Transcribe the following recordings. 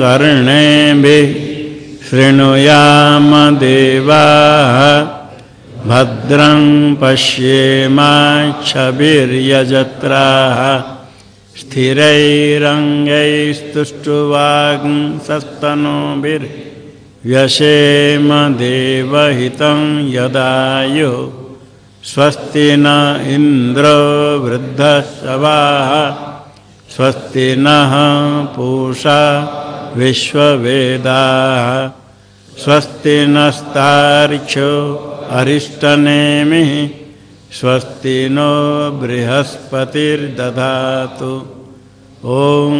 कर्णेभिः शृणुयाम देवाः भद्रं पश्येमाक्षभिर्यजत्राः स्थिरैरङ्गैस्तुष्टुवाग्सस्तनोभिर्व्यशेम देवहितं यदायु स्वस्ति न इन्द्रो वृद्धशवाः स्वस्ति नः पूषा विश्ववेदाः स्वस्ति नस्तार्क्ष्यो अरिष्टनेमिः स्वस्ति नो बृहस्पतिर्दधातु। ॐ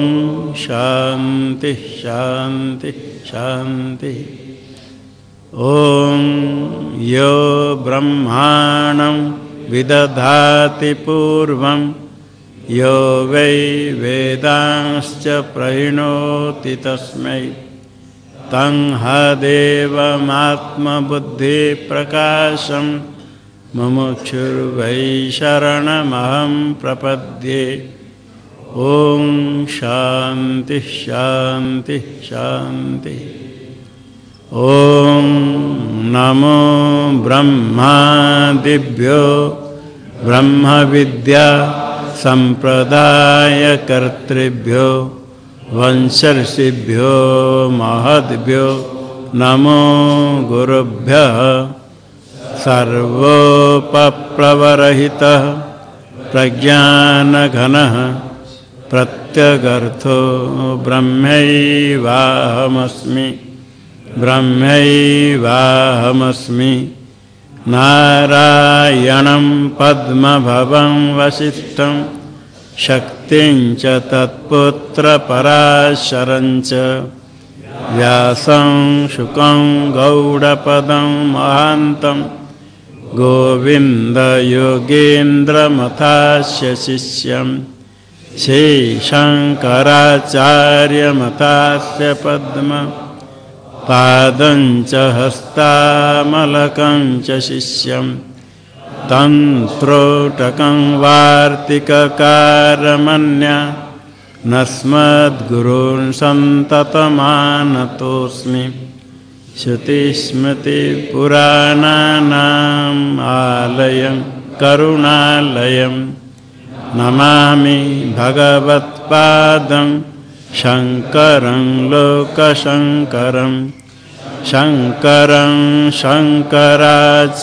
शान्ति शान्ति शान्ति। ॐ यो ब्रह्माणं विदधाति पूर्वं यो वै वेदांश्च प्रणोति तस्मै। तं हदेवमात्मबुद्धिप्रकाशं मुमुक्षुर्वै शरणमहं प्रपद्ये। ॐ शान्ति शान्ति शान्ति। ॐ नमो ब्रह्मादिभ्यो ब्रह्मविद्या सम्प्रदायकर्तृभ्यो वंशर्षिभ्यो महद्भ्यो नमो गुरुभ्यः सर्वोपप्रवरहितः प्रज्ञानघनः प्रत्यगर्थो ब्रह्मैवाहमस्मि ब्रह्मैवाहमस्मि। नारायणं पद्मभवं वसिष्ठं शक्तिं च तत्पुत्रपराशरं च व्यासं शुकं गौडपदं महान्तं गोविन्दयोगेन्द्रमथास्य शिष्यं श्रीशङ्कराचार्यमथास्य पद्म पादं च हस्तामलकं च शिष्यं। तन्त्रोटकं वार्तिककारमन्या नस्मद्गुरून् सन्ततमानतोऽस्मि। श्रुतिस्मृतिपुराणानाम् शङ्करं लोकशङ्करं शङ्करं शङ्कराचार्यं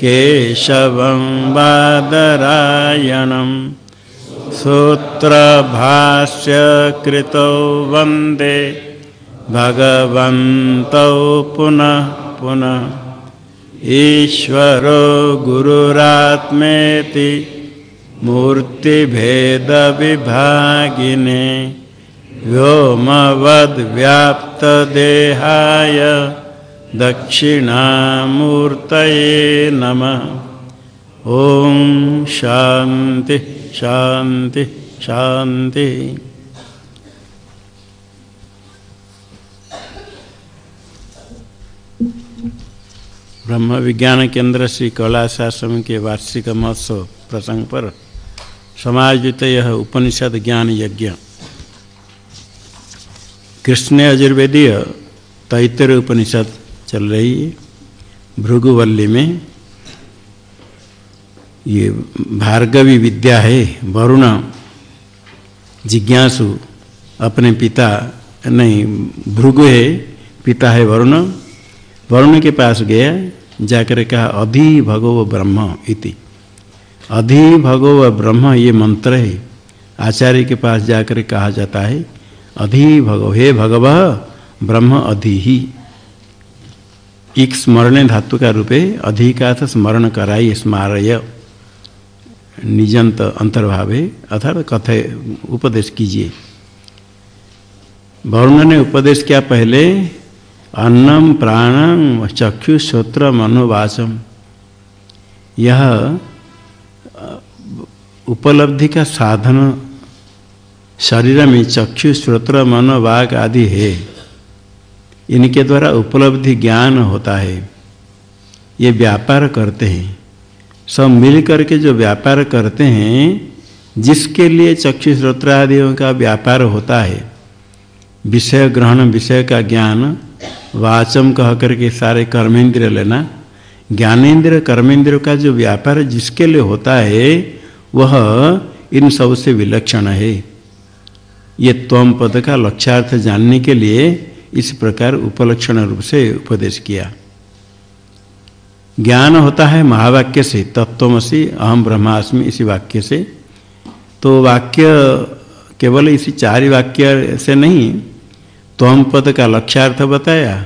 केशवं बादरायणं सूत्रभाष्यकृतौ वंदे भगवन्तौ पुनः पुनः ईश्वरो गुरुरात्मेति मूर्तिभेदविभागिने व्योमवद्व्याप्तदेहाय दक्षिणामूर्तये नमः। ॐ शान्ति शान्ति शान्ति। ब्रह्म विज्ञान केंद्र श्री कैलाश आश्रम के वार्षिक महोत्सव प्रसंग पर समायोजित यह उपनिषद ज्ञान यज्ञ कृष्ण यजुर्वेदीय तैतर उपनिषद चल रही है भृगुवल्ली में ये भार्गवी विद्या है, वरुण जिज्ञासु अपने पिता, नहीं, भृगु है, पिता है वरुण। वरुण के पास गया, जाकर कहा, अधि भगव ब्रह्म इति। अधि भगव ब्रह्म, ये मंत्र है। आचार्य के पास जाकर कहा जाता है, अधि भगव हे भगव, ब्रह्म अधि ही। एक स्मरण धातु का रूपे अधि का अर्थ स्मरण कराई, स्मारय। निजंत अंतर्भावे अर्थात कथे, उपदेश कीजिए। वरुण ने उपदेश किया पहले, अन्नम प्राणम चक्षु श्रोत्र मनोवाचम यह उपलब्धि का साधन शरीर में चक्षु, श्रोत्र मनोवाग आदि है। इनके द्वारा उपलब्धि ज्ञान होता है। ये व्यापार करते हैं। सब मिल करके जो व्यापार करते हैं, जिसके लिए चक्षु, श्रोत्र आदियों का व्यापार होता है, विषय ग्रहण, विषय का ज्ञान, वाचम कह करके सारे कर्मेंद्र लेना ज्ञानेन्द्र कर्मेंद्र का जो व्यापार जिसके लिए होता है वह इन सबसे विलक्षण है। ये त्वम पद का लक्ष्यार्थ जानने के लिए इस प्रकार उपलक्षण रूप से उपदेश किया। ज्ञान होता है महावाक्य से तत्वमसी अहम ब्रह्मास्मि इसी वाक्य से। तो वाक्य केवल इसी चार वाक्य से नहीं त्वम पद का लक्ष्यार्थ बताया,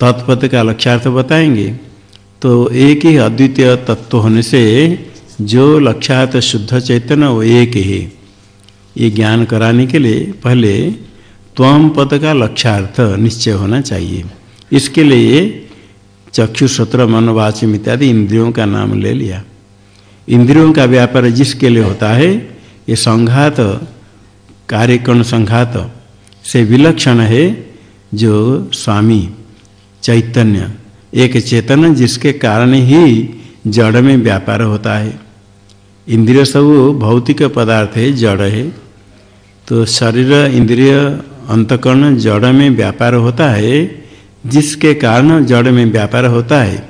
तत्पद का लक्ष्यार्थ बताएँगे। तो एक ही अद्वितीय तत्व होने से जो लक्ष्यार्थ शुद्ध चैतन्य वो एक है। ये ज्ञान कराने के लिए पहले त्वम पद का लक्ष्यार्थ निश्चय होना चाहिए। इसके लिए चक्षु सत्र मनोवाचम इत्यादि इंद्रियों का नाम ले लिया। इंद्रियों का व्यापार जिसके लिए होता है, ये संघात कार्यकर्ण संघात से विलक्षण है जो स्वामी, चैतन्य, एक चेतन जिसके कारण ही जड़ में व्यापार होता है। इंद्रिय सब भौतिक पदार्थ है, जड़ है। तो शरीर, इंद्रिय, अंतकरण जड़ में व्यापार होता है, जिसके कारण जड़ में व्यापार होता है।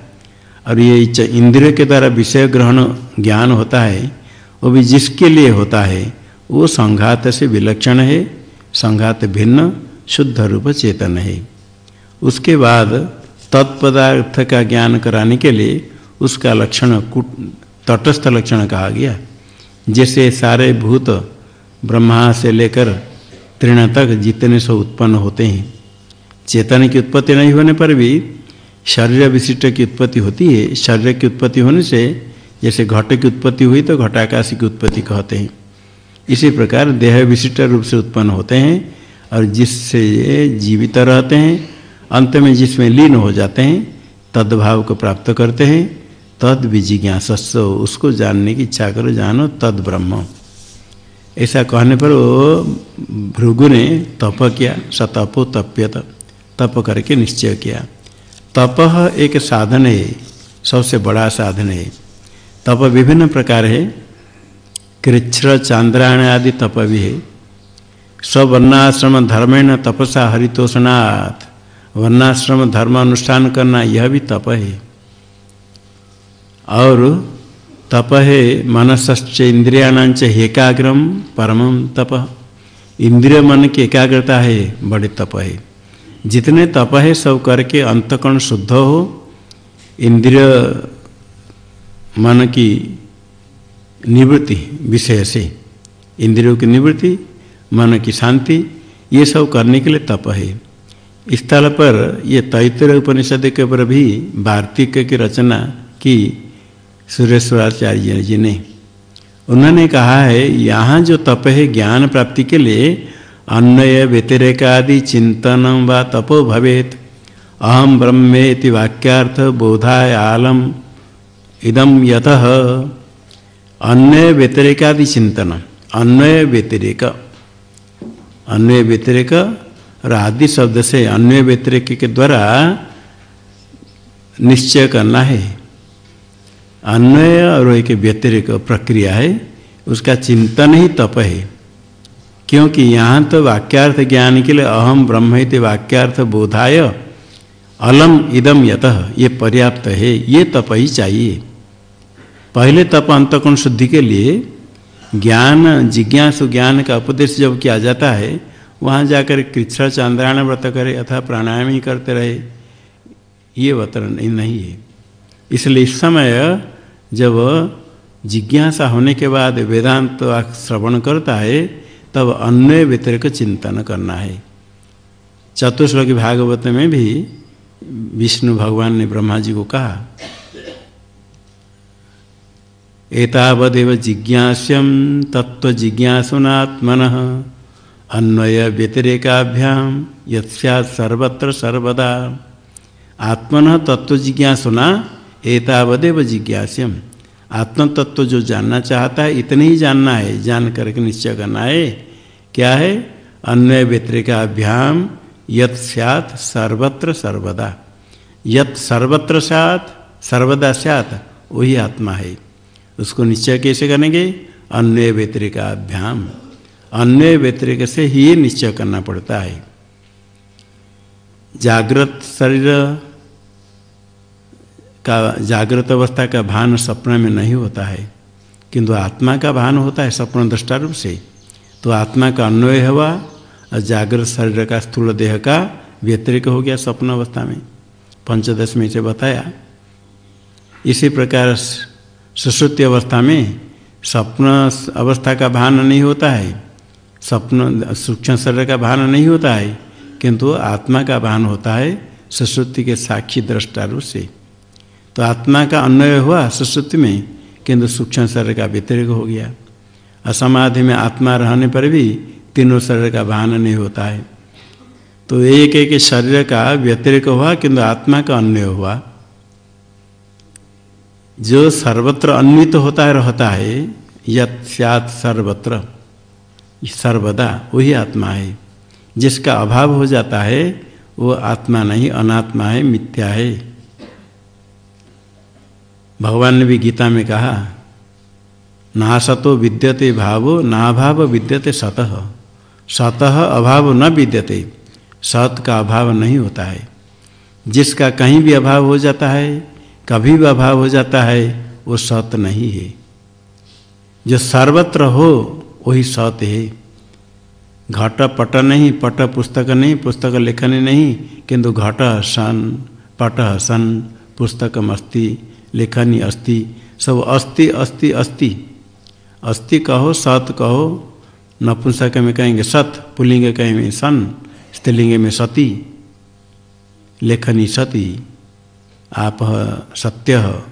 और ये इंद्रिय के द्वारा विषय ग्रहण ज्ञान होता है, वो भी जिसके लिए होता है, वो संघात से विलक्षण है, संघात भिन्न, शुद्ध रूप चेतन है। उसके बाद तत्पदार्थ का ज्ञान कराने के लिए उसका लक्षण तटस्थ लक्षण कहा गया। जैसे सारे भूत ब्रह्मा से लेकर तृण तक जितने सो उत्पन्न होते हैं, चेतन की उत्पत्ति नहीं होने पर भी शरीर विशिष्ट की उत्पत्ति होती है। शरीर की उत्पत्ति होने से जैसे घट की उत्पत्ति हुई तो घटाकाश की उत्पत्ति कहते हैं। इसी प्रकार देह विशिष्ट रूप से उत्पन्न होते हैं और जिससे ये जीवित रहते हैं, अंत में जिसमें लीन हो जाते हैं, तद्भाव को प्राप्त करते हैं। तद विजिज्ञासस्व, उसको जानने की इच्छा करो, जानो तद ब्रह्म। ऐसा कहने पर वो भृगु ने तप किया, सतपो तप्यत, तप करके निश्चय किया। तप एक साधन है, सबसे बड़ा साधन है। तप विभिन्न प्रकार है, कृच्छ्र, चांद्रायण आदि तप भी है। स्वर्णाश्रम धर्मेण तपसा हरितोषणात्, वर्णाश्रम धर्म अनुष्ठान करना यह भी तप है। और तप है मनसश्च इंद्रियाणांच एकाग्रम परम तप। इंद्रिय मन की एकाग्रता है, बड़े तप है। जितने तप है सब करके अंतकण शुद्ध हो, इंद्रिय मन की निवृत्ति विषय से इंद्रियों की निवृत्ति, मन की शांति, ये सब करने के लिए तप है। स्थल पर ये तैतर उपनिषद के पर भी वार्तिक की रचना की सुरेश्वराचार्य जी ने। उन्होंने कहा है, यहाँ जो तप है ज्ञान प्राप्ति के लिए, अन्वय व्यतिरेकादि चिंतन व तपो भवेत। अहम ब्रह्मेति वाक्यार्थ बोधाय आलम। इदम यत। अन्वय व्यतिरेकादि चिंतन। अन्वय व्यतिरेक। अन्वय व्यतिरेक और आदि शब्द से अन्वय व्यतिरेक के द्वारा निश्चय करना है। अन्वय और एक व्यतिरिक प्रक्रिया है, उसका चिंतन ही तप है। क्योंकि यहाँ तो वाक्यार्थ ज्ञान के लिए अहम ब्रह्म वाक्यार्थ बोधाय, अलम इदम यत, ये पर्याप्त है, ये तप ही चाहिए। पहले तप अंतकोण शुद्धि के लिए ज्ञान, जिज्ञासु ज्ञान का उपदेश जब किया जाता है, वहाँ जाकर कृष्ण चंद्रायण व्रत करे अथवा प्राणायाम ही करते रहे, ये व्रत नहीं है। इसलिए इस समय जब जिज्ञासा होने के बाद वेदांत तो श्रवण करता है, तब अन्य व्यतिरिक चिंतन करना है। चतुश्लोक भागवत में भी विष्णु भगवान ने ब्रह्मा जी को कहा, एतावदेव जिज्ञास्यम तत्व जिज्ञासुनात्मन, अन्वय व्यतिरेकाभ्याम यस्या सर्वत्र सर्वदा। आत्मन तत्व जिज्ञासुना एतावदेव जिज्ञास्यम। आत्म तत्व जो जानना चाहता है, इतने ही जानना है, जान करके निश्चय करना है। क्या है? अन्वय व्यतिरेकाभ्याम यत सैत सर्वत्र सर्वदा। यत सर्वत्र सात सर्वदा सैत वही आत्मा है। उसको निश्चय कैसे करेंगे? अन्वय व्यतिरेकाभ्याम अन्य व्यतिरिक से ही निश्चय करना पड़ता है। जागृत शरीर का जागृत अवस्था का भान सपना में नहीं होता है। किंतु आत्मा का भान होता है सपन दृष्टा रूप से। तो आत्मा का अन्वय हुआ और जागृत शरीर का स्थूल देह का व्यतिरिक हो गया स्वप्न अवस्था में। पंचदश में से बताया। इसी प्रकार सुश्रुति अवस्था में स्वप्न अवस्था का भान नहीं होता है। स्वप्न सूक्ष्म शरीर का भान नहीं होता है। किंतु आत्मा का भान होता है सुश्रुति के साक्षी दृष्टा रूप से। तो आत्मा का अन्वय हुआ सुश्रुति में, किंतु सूक्ष्म शरीर का व्यतिरिक हो गया। असमाधि में आत्मा रहने पर भी तीनों शरीर का भान नहीं होता है। तो एक एक शरीर का व्यतिरिक हुआ, किंतु आत्मा का अन्वय हुआ। जो सर्वत्र अन्वित होता है रहता है, यत सर्वत्र, सर्वदा वही आत्मा है। जिसका अभाव हो जाता है, वो आत्मा नहीं, अनात्मा है, मिथ्या है। भगवान ने भी गीता में कहा ना सतो विद्यते भावो, नाभाव विद्यते सतह सतह अभाव न विद्यते, सत का अभाव नहीं होता है। जिसका कहीं भी अभाव हो जाता है, कभी भी अभाव हो जाता है, वो सत नहीं है। जो सर्वत्र हो, वही सत है। घट पट नहीं, पट पुस्तक नहीं, पुस्तक लेखन नहीं, किंतु घट सन, पट सन पुस्तकम अस्ति लेखनी अस्ति सब अस्ति अस्ति अस्ति अस्ति कहो, सत कहो, नपुंसक में कहेंगे सत, पुलिंग कहेंगे सन, स्त्रीलिंग में सती, लेखनी सती। आप सत्य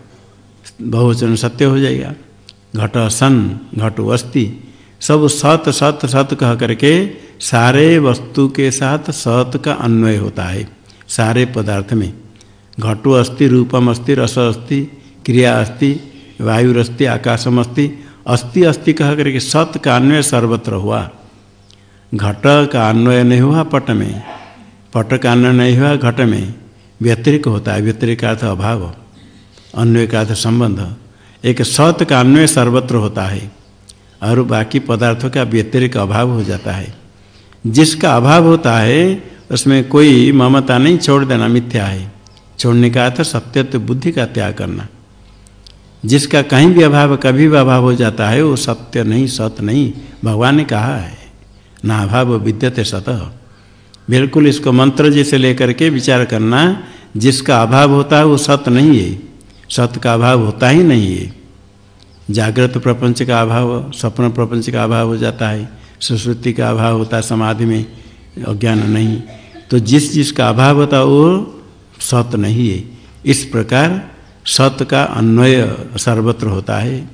बहुवचन सत्य हो जाएगा। घट सन, घट अस्थि। सब सत सत सत कह करके सारे वस्तु के साथ सत का अन्वय होता है। सारे पदार्थ में। घटो अस्ति, रूपम अस्ति, रस अस्ति, क्रिया अस्ति वायुरस्ति आकाशम अस्ति। अस्ति अस्ति कह करके सत का अन्वय सर्वत्र हुआ। घट का अन्वय नहीं हुआ पट में। पट का अन्वय नहीं हुआ घट में। व्यतिरिक होता है। व्यतिरिक अर्थ अभाव। अन्वय का अर्थ संबंध। एक सत का अन्वय सर्वत्र होता है। और बाकी पदार्थों का व्यतिरिक अभाव हो जाता है। जिसका अभाव होता है, उसमें कोई ममता नहीं, छोड़ देना मिथ्या है। छोड़ने का अर्थ सत्यत्व बुद्धि का त्याग करना। जिसका कहीं भी अभाव, कभी भी अभाव हो जाता है, वो सत्य नहीं, सत नहीं। भगवान ने कहा है, ना अभाव विद्यते सतह बिल्कुल इसको मंत्र जैसे लेकर के विचार करना, जिसका अभाव होता है, वो सत नहीं है। सत का अभाव होता ही नहीं है। जागृत प्रपंच का अभाव, स्वप्न प्रपंच का अभाव हो जाता है। सुश्रुति का अभाव होता है समाधि में, अज्ञान नहीं। तो जिस जिसका अभाव होता वो सत नहीं है। इस प्रकार सत का अन्वय सर्वत्र होता है।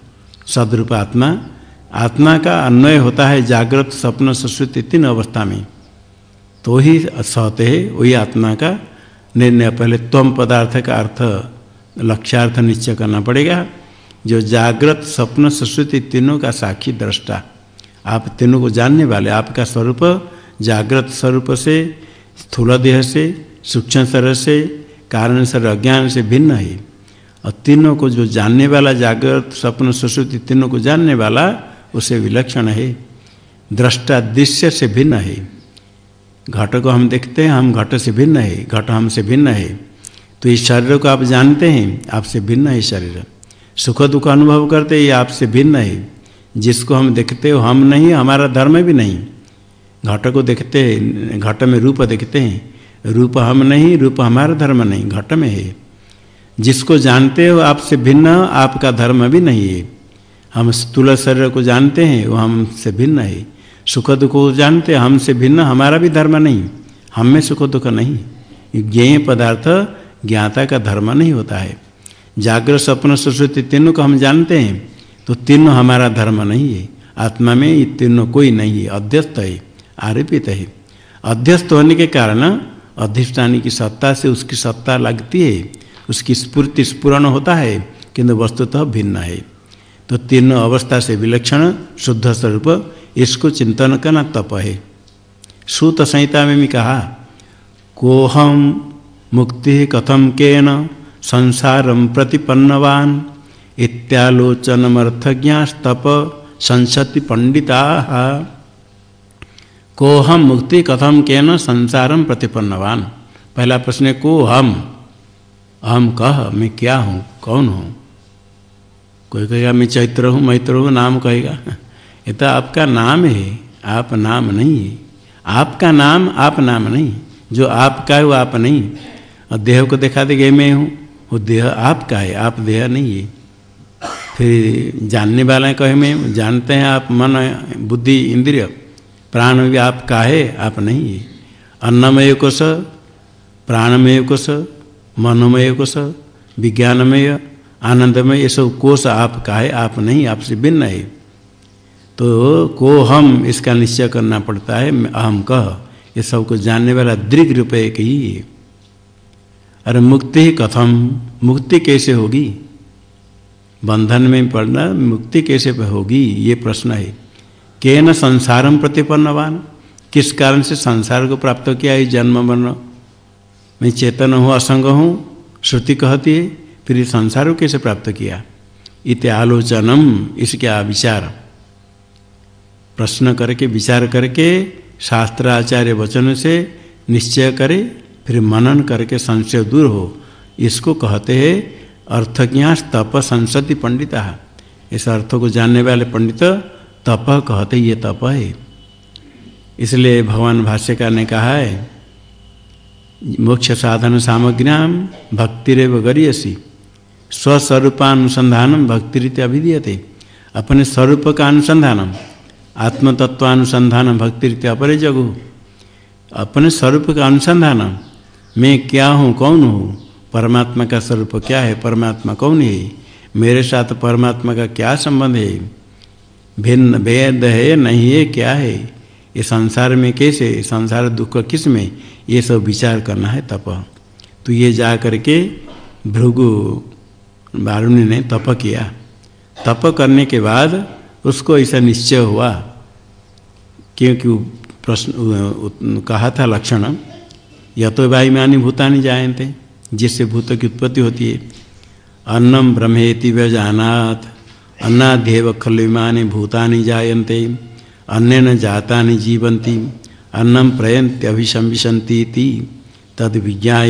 सदरूप आत्मा आत्मा का अन्वय होता है जागृत स्वप्न सुश्रुति तीन अवस्था में। तो ही सत है, वही आत्मा का निर्णय। पहले त्वम पदार्थ का अर्थ, लक्ष्यार्थ निश्चय करना पड़ेगा। जो जागृत स्वप्न सुश्रुति तीनों का साक्षी दृष्टा। आप तीनों को जानने वाले, आपका स्वरूप जागृत स्वरूप से, स्थूल देह से, सूक्ष्म शरीर से कारण शरीर अज्ञान से भिन्न है। और तीनों को जो जानने वाला जागृत, स्वप्न, सुश्रुति तीनों को जानने वाला, उसे विलक्षण है। दृष्टा दृश्य से भिन्न है। घट को हम देखते हैं, हम घट से भिन्न है। घट हमसे भिन्न है। तो इस शरीर को आप जानते हैं, आपसे भिन्न है शरीर। सुख दुख अनुभव करते ये आपसे भिन्न है। जिसको हम देखते हो, हम नहीं, हमारा धर्म भी नहीं। घट को देखते हैं, घट में रूप देखते हैं। रूप हम नहीं, रूप हमारा धर्म नहीं, घट में है। जिसको जानते हो आपसे भिन्न, आपका धर्म भी नहीं है। हम स्थूल शरीर को जानते हैं, वो हमसे भिन्न है। सुख दुख को जानते हैं, हमसे भिन्न, हमारा भी धर्म नहीं। हम में सुख दुख नहीं। ज्ञेय पदार्थ ज्ञाता का धर्म नहीं होता है। जागृत स्वप्न सुश्रुति तीनों को हम जानते हैं तो तीनों हमारा धर्म नहीं है। आत्मा में ये तीनों कोई नहीं है, अध्यस्त है, आरोपित है। अध्यस्त होने के कारण अधिष्ठानी की सत्ता से उसकी सत्ता लगती है, उसकी स्फूर्ति स्पूर्ण होता है, किंतु वस्तुतः भिन्न है। तो तीनों अवस्था से विलक्षण शुद्ध स्वरूप, इसको चिंतन करना तप है। सूत संहिता में भी कहा कोहम मुक्ति कथम केन संसारम प्रतिपन्नवान? इत्यालोचनमर्थज्ञास्तप संसति पंडिता। कोहम मुक्ति कथम केन संसारम प्रतिपन्नवान। पहला प्रश्न है को हम हम कह, मैं क्या हूँ? कौन हूँ? कोई कहेगा, मैं चैत्र हूँ, मैत्र हूँ नाम कहेगा। ये तो आपका नाम है, आप नाम नहीं है। आपका नाम, आप नाम नहीं। जो आपका है, वो आप नहीं। और देह को दिखा देगा मैं हूँ। वो देह आपका है, आप देह नहीं है। फिर जानने वाले कहे, मैं जानते हैं, आप मन, बुद्धि, इंद्रिय। प्राण भी आपका है आप नहीं है अन्नमय कोश, प्राणमय कोश, मनोमय कोश, विज्ञानमय, आनंदमय, ये सब कोश आपका है आप नहीं आपसे भिन्न है। तो को हम, इसका निश्चय करना पड़ता है अहम कह, ये सबको जानने वाला दृग रूप एक ही है अरे मुक्ति कथम, मुक्ति कैसे होगी? बंधन में पड़ना, मुक्ति कैसे होगी? ये प्रश्न है। के न संसारम प्रतिपन्नवान? किस कारण से संसार को प्राप्त किया है? जन्म, मरण। मैं चेतन हूँ, असंग हूँ, श्रुति कहती है, फिर संसार को कैसे प्राप्त किया? इत आलोचनम, इसके विचार प्रश्न करके, विचार करके, शास्त्राचार्य वचन से निश्चय करे, फिर मनन करके संशय दूर हो। इसको कहते हैं, अर्थज्ञास तप संसति पंडिता। इस अर्थ को जानने वाले पंडित तप कहते ये तप है। इसलिए भगवान भाष्यकार ने कहा है, मोक्ष साधन सामग्र्याम भक्तिरव गरीयसी स्वस्वरूपानुसंधानम भक्ति अभिधीयते। अपने स्वरूप का अनुसंधानम आत्मतत्वानुसंधान भक्ति रीत्या अपरे जगु अपने स्वरूप का अनुसंधान, मैं क्या हूँ, कौन हूँ, परमात्मा का स्वरूप क्या है, परमात्मा कौन है? मेरे साथ परमात्मा का क्या संबंध है? भिन्न भेद है, नहीं है, क्या है? ये संसार में कैसे? संसार दुख किसमें? ये सब विचार करना है तप। तो ये जा करके भृगु वारुणी ने तप किया। तप करने के बाद उसको ऐसा निश्चय हुआ, क्योंकि प्रश्न कहा था लक्षण या तो वायुमानी भूतानी जायते जिससे भूत की उत्पत्ति होती है। अन्नम ब्रह्मेति व्यजानात। अन्नाध्यव खलुमानी भूतानि जायन्ते अन्य जाता जीवंती अन्नम प्रयंत्यभिशंविशंती तद विज्ञा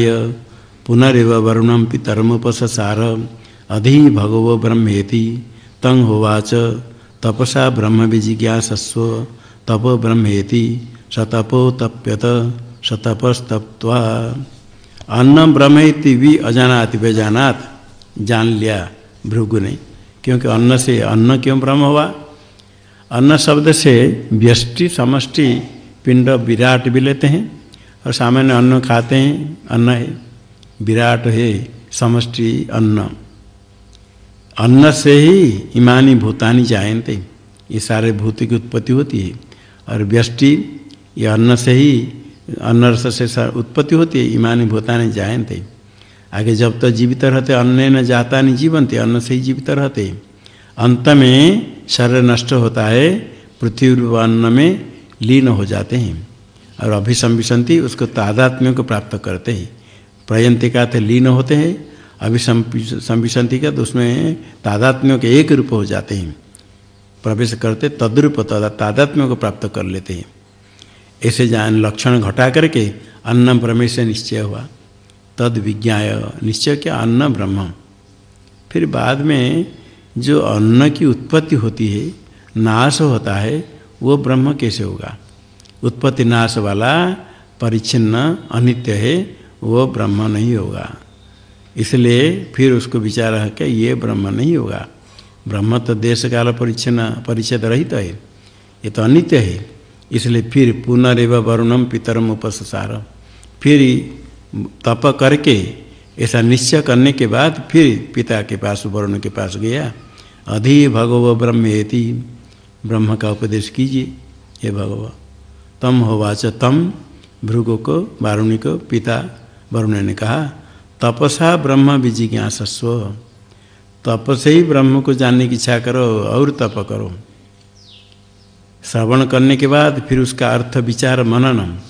पुनरव वरुणम पितरमुपसार अधि भगवो ब्रह्मेति। तंग होवाच, तपसा ब्रह्म विजिज्ञासस्व तप ब्रह्मेति सतपो तप्यत सतपस्तप्वा अन्न ब्रह्मेति भी अजानात बेजानात जान लिया भृगु क्योंकि अन्न से, अन्न क्यों ब्रह्म हुआ? अन्न शब्द से व्यष्टि, समष्टि, पिंड, विराट भी लेते हैं और सामान्य अन्न खाते हैं। अन्न है, विराट है, समष्टि, अन्न। अन्न से ही इमानी भूतानी जायन्ते। ये सारे भूत की उत्पत्ति होती है। और व्यष्टि, ये अन्न से ही, अन्न से उत्पत्ति होती है। इमानी भूतानी जायन्ते। आगे जब तक तो जीवित रहते अन्न न जाता नहीं जीवनते अन्न से ही जीवित रहते। अंत में शरीर नष्ट होता है, पृथ्वी अन्न में लीन हो जाते हैं और अभिसंविशंति उसको तादात्म्य को प्राप्त करते हैं। प्रयंतिका थे लीन होते हैं अभी संविशंति का तो उसमें तादात्म्य के एक रूप हो जाते हैं। प्रवेश करते, तद्रूप तादात्म्य को प्राप्त कर लेते हैं। ऐसे जान लक्षण घटा करके अन्न से निश्चय हुआ। तद विज्ञा निश्चय क्या? अन्न ब्रह्म। फिर बाद में जो अन्न की उत्पत्ति होती है, नाश होता है, वो ब्रह्म कैसे होगा? उत्पत्ति नाश वाला, परिच्छिन्न, अनित्य है, वो ब्रह्म नहीं होगा। इसलिए फिर उसको विचार है कि ये ब्रह्म नहीं होगा। ब्रह्म तो देश काल परिच्छन परिच्छेद रहित है। ये तो अनित्य है। इसलिए फिर पुनरव वरुणम पितरम उपसार फिर तप करके, ऐसा निश्चय करने के बाद फिर पिता के पास, वरुण के पास गया। अधि भगव ब्रह्मेति, ब्रह्म का उपदेश कीजिए, हे भगव। तम होवाच तम, भृगु को, वारुणी को, पिता वरुण ने कहा, तपसा ब्रह्म विजिज्ञासस्व। तप से ही ब्रह्म को जानने की इच्छा करो और तप करो। श्रवण करने के बाद फिर उसका अर्थ विचार मननम।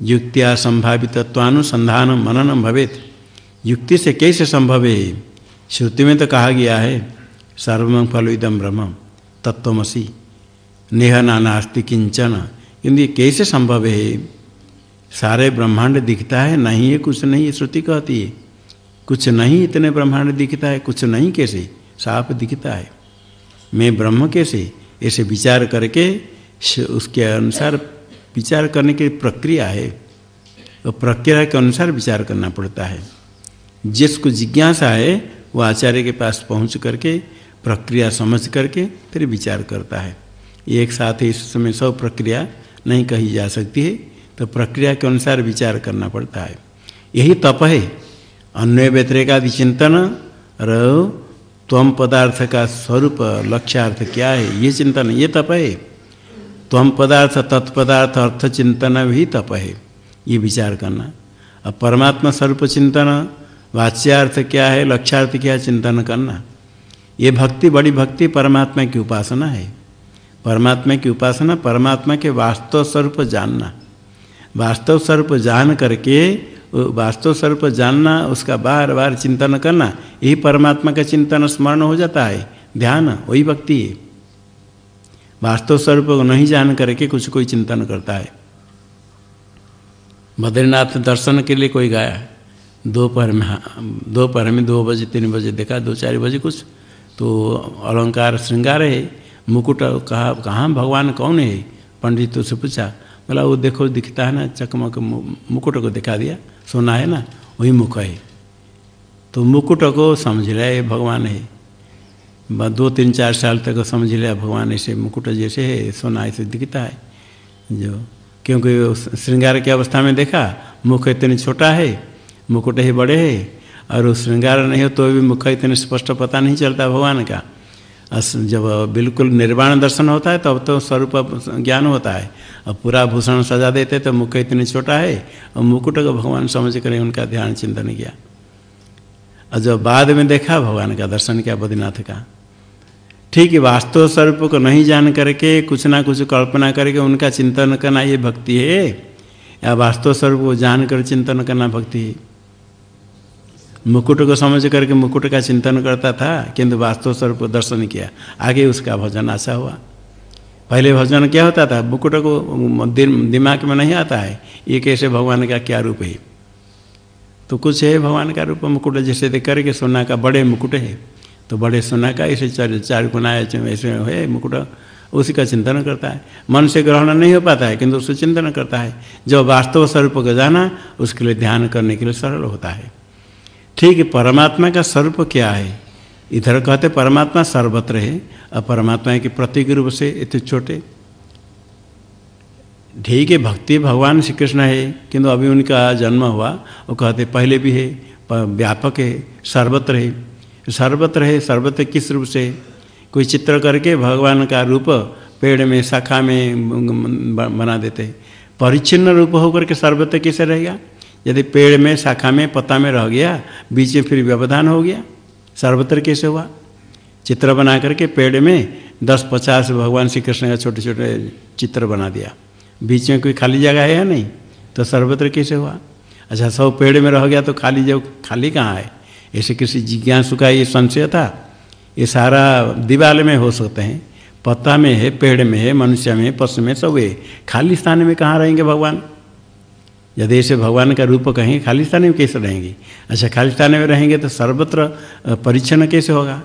युक्तिया संभावितत्वानुसंधान मननम भवेत। युक्ति से कैसे संभव है? श्रुति में तो कहा गया है सर्वम फल इदम ब्रह्म तत्वमसी नेह नानास्ति किंचन। किंतु कैसे संभव है? सारे ब्रह्मांड दिखता है, नहीं है, कुछ नहीं है श्रुति कहती है। कुछ नहीं, इतने ब्रह्मांड दिखता है, कुछ नहीं, कैसे? साफ़ दिखता है। मैं ब्रह्म कैसे? ऐसे विचार करके, उसके अनुसार विचार करने की प्रक्रिया है तो प्रक्रिया के अनुसार विचार करना पड़ता है। जिसको जिज्ञासा है, वो आचार्य के पास पहुँच करके, प्रक्रिया समझ करके फिर विचार करता है। एक साथ इस समय सब प्रक्रिया नहीं कही जा सकती है तो प्रक्रिया के अनुसार विचार करना पड़ता है। यही तप है। अन्वय व्यतिरेकादि चिंतन और तम पदार्थ का स्वरूप, लक्ष्यार्थ क्या है, ये चिंतन, ये तप है। तम पदार्थ, तत्पदार्थ अर्थ चिंतन भी तप है ये विचार करना। अब परमात्मा स्वरूप चिंतन, वाच्यार्थ क्या है, लक्ष्यार्थ क्या है, चिंतन करना। ये भक्ति, बड़ी भक्ति परमात्मा की उपासना है। परमात्मा की उपासना, परमात्मा के वास्तव स्वरूप जानना। वास्तव स्वरूप जान करके वास्तव स्वरूप जानना, उसका बार बार चिंतन करना, यही परमात्मा का चिंतन, स्मरण हो जाता है। ध्यान, वही भक्ति है। वास्तव स्वरूप को नहीं जान करके कुछ कोई चिंतन करता है। बद्रीनाथ दर्शन के लिए कोई गया दोपहर में हाँ, दोपहर में दो बजे तीन बजे देखा दो चार बजे कुछ तो अलंकार श्रृंगार है। मुकुट कहा कहाँ भगवान कौन है? पंडित से पूछा बोला वो देखो दिखता है ना चकमक मुकुट को दिखा दिया सोना है ना वही मुख है। तो मुकुट को समझ ये भगवान है। दो तीन चार साल तक समझ लिया भगवान ऐसे मुकुट जैसे है सोना ऐसे दिखता है। जो, क्योंकि श्रृंगार की अवस्था में देखा, मुख इतने छोटा है, मुकुट ही बड़े है, और श्रृंगार नहीं हो तो भी मुख इतने स्पष्ट पता नहीं चलता भगवान का। जब बिल्कुल निर्वाण दर्शन होता है, तब तो स्वरूप ज्ञान होता है। और पूरा भूषण सजा देते तो मुख इतनी छोटा है, और मुकुट को भगवान समझ कर उनका ध्यान चिंतन किया। और जब बाद में देखा भगवान का दर्शन किया बद्रीनाथ का ठीक है, वास्तव स्वरूप को नहीं जान करके, कुछ ना कुछ कल्पना करके उनका चिंतन करना ये भक्ति है। या वास्तव स्वरूप को जान कर चिंतन करना भक्ति है। मुकुट को समझ करके मुकुट का चिंतन करता था, किंतु वास्तव स्वरूप को दर्शन किया। आगे उसका भजन आशा हुआ। पहले भजन क्या होता था? मुकुट को दिमाग में नहीं आता है, ये कैसे भगवान का क्या रूप है? तो कुछ है भगवान का रूप, मुकुट जैसे देख करके सोना का बड़े मुकुट है। तो बड़े सोना का ऐसे चार चार गुनाए ऐसे है मुकुट, उसी का चिंतन करता है। मन से ग्रहण नहीं हो पाता है, किंतु उससे चिंतन करता है। जो वास्तव स्वरूप को जाना, उसके लिए ध्यान करने के लिए सरल होता है। ठीक है, परमात्मा का स्वरूप क्या है? इधर कहते, परमात्मा सर्वत्र है और परमात्मा के प्रतीक रूप से इतने छोटे। ठीक है, भक्ति भगवान श्री कृष्ण है, किंतु अभी उनका जन्म हुआ, वो कहते, पहले भी है व्यापक है, सर्वत्र है। सर्वत्र है, सर्वत्र किस रूप से? कोई चित्र करके भगवान का रूप पेड़ में, शाखा में बना देते। परिच्छिन्न रूप होकर के सर्वत्र कैसे रहेगा यदि पेड़ में, शाखा में, पत्ता में रह गया, बीच में फिर व्यवधान हो गया, सर्वत्र कैसे हुआ? चित्र बना करके पेड़ में दस पचास भगवान श्री कृष्ण का छोटे छोटे चित्र बना दिया। बीच में कोई खाली जगह है या नहीं? तो सर्वत्र कैसे हुआ? अच्छा सब पेड़ में रह गया तो खाली जब खाली कहाँ है? ऐसे किसी जिज्ञासु का ये संशय था। ये सारा दीवाल में हो सकते हैं। पत्ता में है, पेड़ में है, मनुष्य में पशु में सब खाली स्थान में कहाँ रहेंगे भगवान? यदि ऐसे भगवान का रूप कहें खाली स्थान में कैसे रहेंगे? अच्छा खाली स्थान में रहेंगे तो सर्वत्र परिच्छन कैसे होगा?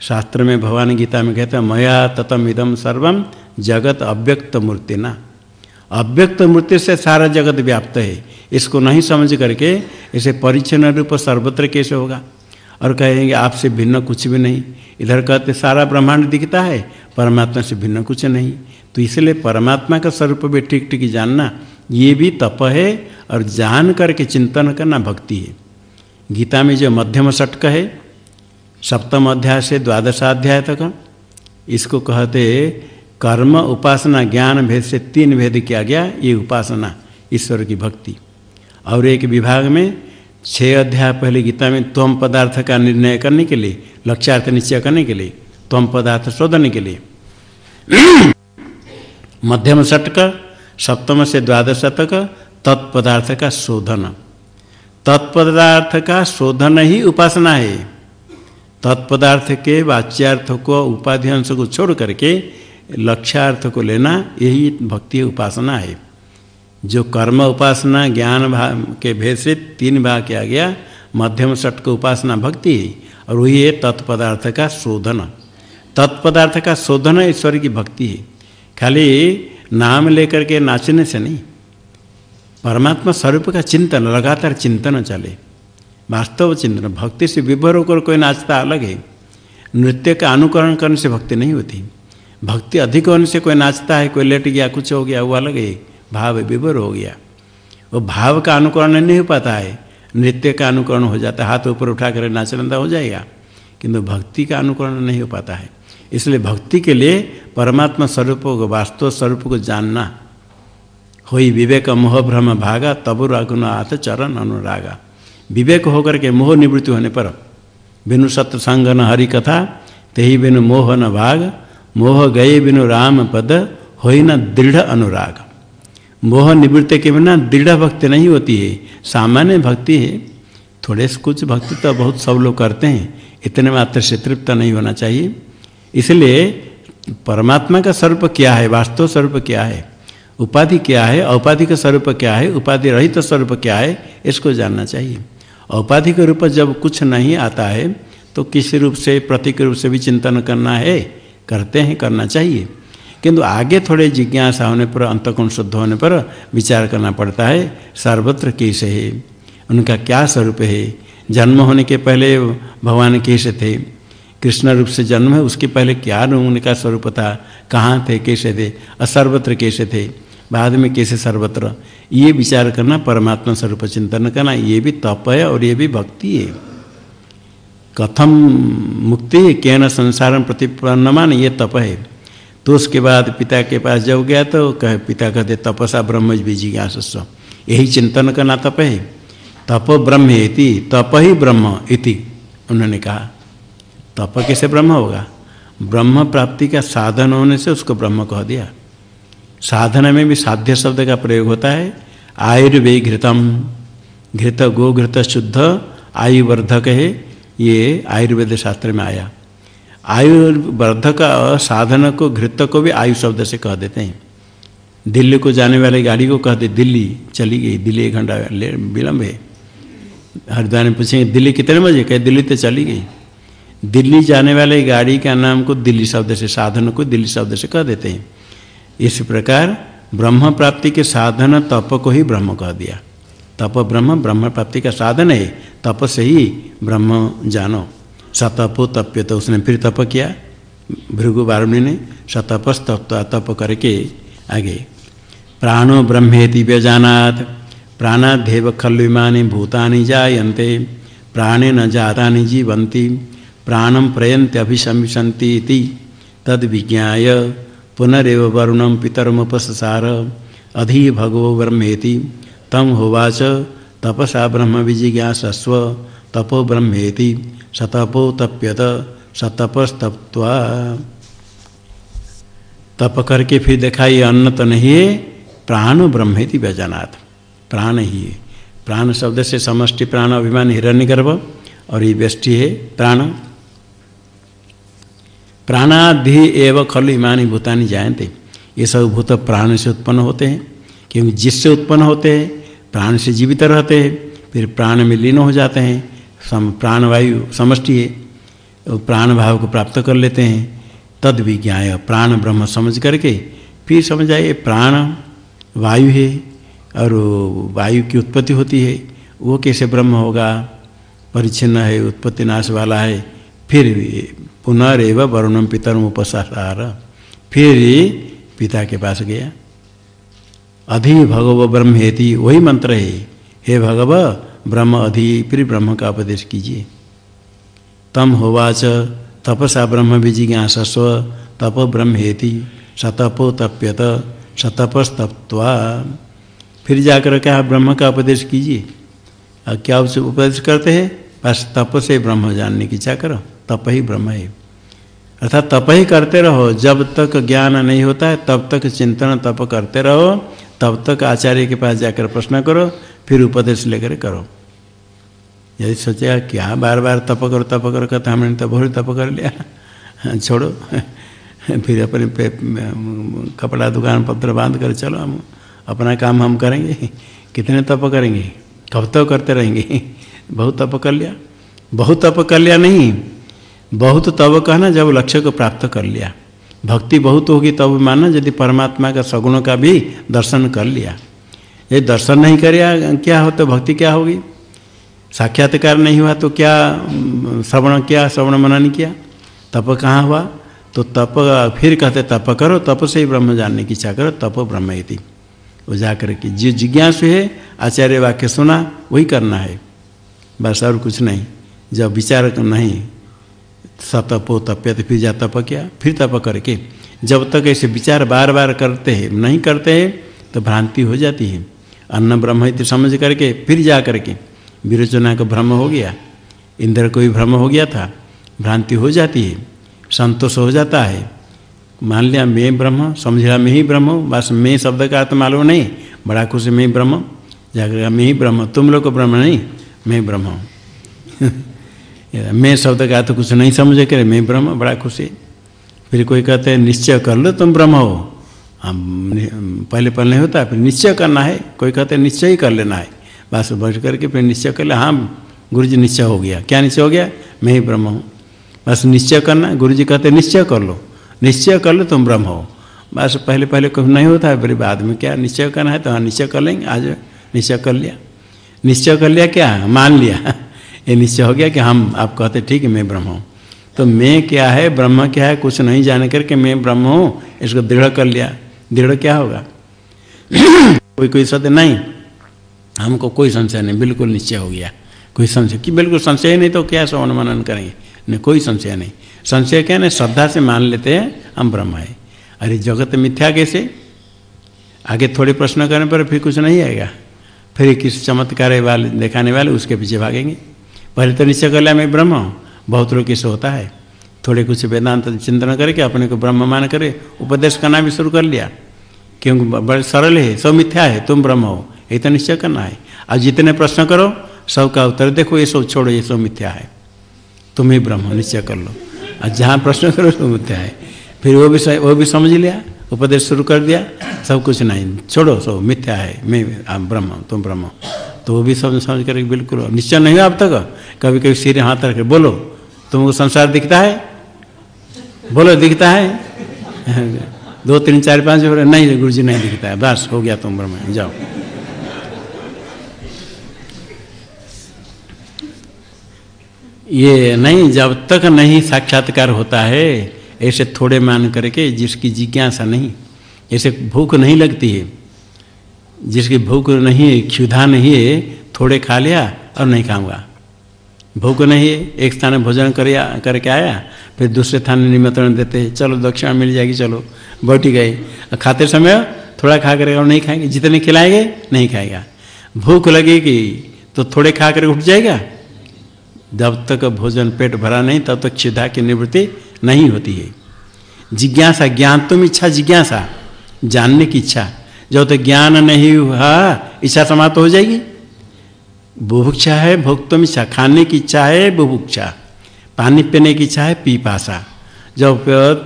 शास्त्र में भगवान गीता में कहते हैं, मया ततम इदम सर्वम जगत अव्यक्त मूर्ति ना अव्यक्त मूर्ति से सारा जगत व्याप्त है। इसको नहीं समझ करके इसे परिच्छन रूप सर्वत्र कैसे होगा? और कहेंगे, आपसे भिन्न कुछ भी नहीं। इधर कहते, सारा ब्रह्मांड दिखता है, परमात्मा से भिन्न कुछ नहीं। तो इसलिए परमात्मा का स्वरूप भी ठीक ठीक जानना, ये भी तप है, और जान करके चिंतन करना भक्ति है। गीता में जो मध्यम षटक है, सप्तम अध्याय से द्वादशाध्याय तक, इसको कहते कर्म, उपासना, ज्ञान भेद से तीन भेद किया गया, ये उपासना, ईश्वर की भक्ति। और एक विभाग में छः अध्याय पहले गीता में त्वम पदार्थ का निर्णय करने के लिए, लक्ष्यार्थ निश्चय करने के लिए त्वम पदार्थ शोधने के लिए। मध्यम षटक, सप्तम से द्वादश शतक तत्पदार्थ का शोधन। तत्पदार्थ का शोधन ही उपासना है। तत्पदार्थ के वाच्यार्थ को उपाधि अंश को छोड़ करके लक्ष्यार्थ को लेना, यही भक्ति उपासना है। जो कर्म उपासना, ज्ञान भाव के भेद से तीन भाग किया गया, मध्यम सट को उपासना भक्ति है, और वही है तत्पदार्थ का शोधन। तत्पदार्थ का शोधन ईश्वर की भक्ति है। खाली नाम लेकर के नाचने से नहीं। परमात्मा स्वरूप का चिंतन, लगातार चिंतन चले। वास्तव चिंतन, भक्ति से विभर होकर कोई नाचता अलग है। नृत्य का अनुकरण करने से भक्ति नहीं होती। भक्ति अधिक होने से कोई नाचता है, कोई लेट गया, कुछ हो गया, वो अलग है। भाव विभर हो गया। वो भाव का अनुकरण नहीं हो पाता है। नृत्य का अनुकरण हो जाता है। हाथ ऊपर उठा कर नाचनंदा हो जाएगा, किंतु भक्ति का अनुकरण नहीं हो पाता है। इसलिए भक्ति के लिए परमात्मा स्वरूप को, वास्तव स्वरूप को जानना। हो विवेक मोह भ्रम भागा, तब रघुनाथ चरण अनुरागा। विवेक होकर के मोह निवृत्ति होने पर, बिनु सत्संग न हरि कथा ते बिनु मोह न भाग मोह गए बिनु राम पद हो न दृढ़ अनुराग। मोह निवृत्त के बिना दृढ़ भक्ति नहीं होती है, सामान्य भक्ति है। थोड़े से कुछ भक्ति तो बहुत सब लोग करते हैं, इतने मात्र से तृप्त नहीं होना चाहिए। इसलिए परमात्मा का स्वरूप क्या है, वास्तव स्वरूप क्या है, उपाधि क्या है औपाधि का स्वरूप क्या है, उपाधि रहित तो स्वरूप क्या है, इसको जानना चाहिए। औपाधिक रूप जब कुछ नहीं आता है तो किसी रूप से, प्रतीक रूप से भी चिंतन करना है करते हैं, करना चाहिए। किंतु आगे थोड़े जिज्ञासा होने पर अंतकोण शुद्ध होने पर विचार करना पड़ता है, सर्वत्र कैसे है? उनका क्या स्वरूप है? जन्म होने के पहले भगवान कैसे थे? कृष्ण रूप से जन्म है, उसके पहले क्या उनका स्वरूप था? कहाँ थे, कैसे थे? असर्वत्र कैसे थे? बाद में कैसे सर्वत्र? ये विचार करना परमात्मा स्वरूप चिंतन करना, ये भी तप है और ये भी भक्ति है। कथम मुक्ति है क्या न संसार प्रतिपन्नमान, ये तप है। तो उसके बाद पिता के पास जब गया तो कह, पिता कहते, तपसा ब्रह्म जिज्ञासस्व यही चिंतन करना तप है। तप ब्रह्म इति, तप ही ब्रह्म इति, उन्होंने कहा। तप कैसे ब्रह्म होगा? ब्रह्म प्राप्ति का साधन होने से उसको ब्रह्म कह दिया। साधना में भी साध्य शब्द का प्रयोग होता है आयुर्वे घृतम घृत गो घृत शुद्ध आयुवर्धक है। ये आयुर्वेद शास्त्र में आया। आयुर्वर्धक साधन को, घृत को भी आयु शब्द से कह देते हैं। दिल्ली को जाने वाली गाड़ी को कहते दिल्ली चली गई, दिल्ली एक घंटा विलम्ब है। हरिद्वार में पूछेंगे, दिल्ली कितने बजे? कहे, दिल्ली तो चली गई। दिल्ली जाने वाले गाड़ी का नाम को दिल्ली शब्द से, साधन को दिल्ली शब्द से कह देते हैं। इस प्रकार ब्रह्म प्राप्ति के साधन तप को ही ब्रह्म कह दिया। तप ब्रह्म ब्रह्म प्राप्ति का साधन है। तप से ही ब्रह्म जानो। सतपो तप्य तो उसने फिर तप किया। भृगु वारुणी ने सतपस तप करके आगे। प्राणो ब्रह्मेति व्यजानात्। प्राणादेव खलुमानी भूतानि जायन्ते। प्राणे न जाता जीवंती प्राणम प्रयंत्य अभिशंसती तद विज्ञाय पुनरव वरुणम पितरमुपसार अधि भगवो ब्रह्मेति। तम होवाच। तपसा ब्रह्म विजिज्ञासस्व। तपो ब्रह्मेति। सतपो तप्यत। सतपस्तप्वा तप करके फिर देखा ये अन्न तो नहीं है, प्राण ब्रह्मेति व्यजनाथ प्राण ही है। प्राण शब्द से समष्टि प्राण अभिमान हिरण्यगर्भ, और ये व्यष्टि है प्राण। प्राणाधि एवं खलु इमानी भूतानी जायते ये सब भूत प्राण से उत्पन्न होते हैं। क्योंकि जिससे उत्पन्न होते हैं, प्राण से जीवित रहते हैं, फिर प्राण में लीन हो जाते हैं, सम प्राण वायु समष्टि है प्राण भाव को प्राप्त कर लेते हैं, तद विज्ञाय, प्राण ब्रह्म समझ करके, फिर समझ आए प्राण वायु है, और वायु की उत्पत्ति होती है, वो कैसे ब्रह्म होगा, परिच्छिन्न है, उत्पत्ति नाश वाला है, फिर पुनरेव वरुणम पितरम उपसार फिर पिता के पास गया। अधि भगव ब्रह्मेति, वही मंत्र है। हे भगव, ब्रह्म अधि, फिर ब्रह्म का उपदेश कीजिए। तम होवाच, तपसा ब्रह्म विजिज्ञासस्व, तप ब्रह्मेति, सतपो तप्यत सतपस्तप्वा फिर जाकर क्या ब्रह्म का उपदेश कीजिए। और क्या उसे उपदेश करते हैं? बस तप से ब्रह्म जानने की इच्छा करो। तप ही ब्रह्म है। अर्थात तप ही करते रहो। जब तक ज्ञान नहीं होता है, तब तक चिंतन तप करते रहो। तब तक आचार्य के पास जाकर प्रश्न करो, फिर उपदेश लेकर करो। यदि सोचेगा, क्या बार बार तप करो तप करो कहते हमने तो बहुत तप कर लिया। छोड़ो। फिर अपने पे, कपड़ा दुकान पत्र बाँध कर चलो हम। अपना काम हम करेंगे। कितने तप करेंगे? कब तक तो करते रहेंगे। बहुत तप कर लिया। बहुत तप कर लिया नहीं। बहुत तब कहना जब लक्ष्य को प्राप्त कर लिया। भक्ति बहुत होगी तब माना यदि परमात्मा का सगुणों का भी दर्शन कर लिया। ये दर्शन नहीं कर क्या हो तो भक्ति क्या होगी? साक्षात्कार नहीं हुआ तो क्या श्रवण किया, श्रवण मना नहीं किया? तप कहाँ हुआ? तो तप, फिर कहते तप करो, तप से ही ब्रह्म जानने की इच्छा करो, तप ब्रह्म इति। वो जाकर के जो जिज्ञासु है, आचार्य वाक्य सुना, वही करना है। बस और कुछ नहीं। जब विचार नहीं सतपो तप्यत, फिर जा तप किया, फिर तप करके जब तक ऐसे विचार बार बार करते हैं, नहीं करते हैं तो भ्रांति हो जाती है। अन्न ब्रह्म समझ करके फिर जा करके विरोचना का भ्रम हो गया, इंद्र को भी भ्रम हो गया था, भ्रांति हो जाती है, संतोष हो जाता है। मान लिया मैं ब्रह्म समझा मैं ही ब्रह्म हूँ बस मैं शब्द का अर्थ मालूम नहीं, बड़ा खुश मैं ब्रह्म जाकर मैं ही ब्रह्म, तुम लोग को ब्रह्म नहीं, मैं ब्रह्म मैं शब्द का अर्थ कुछ नहीं समझे करे, मैं ब्रह्म, बड़ा खुशी। फिर कोई कहते हैं, निश्चय कर लो तुम ब्रह्म हो। हम पहले पहले नहीं होता, फिर निश्चय करना है। कोई कहते हैं, निश्चय ही कर लेना है। बस बैठ करके फिर निश्चय कर ले हाँ गुरु जी निश्चय हो गया। क्या निश्चय हो गया? मैं ही ब्रह्म हूँ। बस निश्चय करना गुरु जी कहते निश्चय कर लो। निश्चय कर लो तुम ब्रह्म हो। बस पहले पहले कुछ नहीं होता है फिर बाद में क्या, निश्चय करना है तो हाँ निश्चय कर लेंगे। आज निश्चय कर लिया। निश्चय कर लिया क्या? मान लिया। ये निश्चय हो गया कि हम, आप कहते, ठीक है, मैं ब्रह्म हूँ। तो मैं क्या है, ब्रह्म क्या है, कुछ नहीं जान करके मैं ब्रह्म हूँ, इसको दृढ़ कर लिया। दृढ़ क्या होगा? कोई कोई सत्य नहीं। हमको कोई संशय नहीं, बिल्कुल निश्चय हो गया। कोई संशय, कि बिल्कुल संशय नहीं तो क्या सवन मनन करेंगे? नहीं कोई संशय नहीं। संशय क्या नहीं श्रद्धा से मान लेते हैं, हम ब्रह्म है। अरे, जगत मिथ्या कैसे? आगे थोड़े प्रश्न करने पर फिर कुछ नहीं आएगा। फिर किस चमत्कार वाले, दिखाने वाले, उसके पीछे भागेंगे। पहले तो निश्चय कर लिया मैं ब्रह्म हूँ। बहुत लोग किसे होता है। थोड़े कुछ वेदांत चिंतन करके अपने को ब्रह्म मान करे, उपदेश करना भी शुरू कर लिया। क्योंकि बड़े सरल है, सब मिथ्या है, तुम ब्रह्म हो। ये तो निश्चय करना है। और जितने प्रश्न करो, सबका उत्तर देखो, ये सब छोड़ो, ये सब मिथ्या है। तुम ही ब्रह्म निश्चय कर लो। और जहाँ प्रश्न करो, सब मिथ्या है। फिर वो भी वो भी समझ लिया, उपदेश शुरू कर दिया, सब कुछ नहीं। छोड़ो, सब मिथ्या है। मैं ब्रह्म तुम ब्रह्म तो वो भी समझ समझ कर बिल्कुल। निश्चय नहीं हुआ अब तक। कभी कभी सिर हाथ रखे, बोलो, तुमको संसार दिखता है? बोलो, दिखता है? दो, तीन, चार, पाँच नहीं गुरु जी नहीं दिखता है। बस, हो गया तुम ब्रह्म, जाओ। ये नहीं, जब तक नहीं साक्षात्कार होता है, ऐसे थोड़े मान करके जिसकी जिज्ञासा नहीं, ऐसे भूख नहीं लगती है। जिसकी भूख नहीं है, क्षुधा नहीं है, थोड़े खा लिया और नहीं खाऊँगा। भूख नहीं है, एक स्थान में भोजन कर करके आया, फिर दूसरे स्थान में निमंत्रण देते चलो दक्षिणा मिल जाएगी, चलो बैठ गए। खाते समय थोड़ा खा कर और नहीं खाएँगे, जितने खिलाएँगे, नहीं खाएगा। भूख लगेगी तो थोड़े खा कर उठ जाएगा। जब तक भोजन पेट भरा नहीं, तब तक क्षुधा की निवृत्ति नहीं होती है। जिज्ञासा, ज्ञान तुम इच्छा, जिज्ञासा, जानने की इच्छा। जब तक ज्ञान नहीं हुआ, इच्छा समाप्त हो जाएगी। बुभुक्षा है, भोक्तम इच्छा। खाने की इच्छा है, बुभुक्षा। पानी पीने की इच्छा है पीपासा जब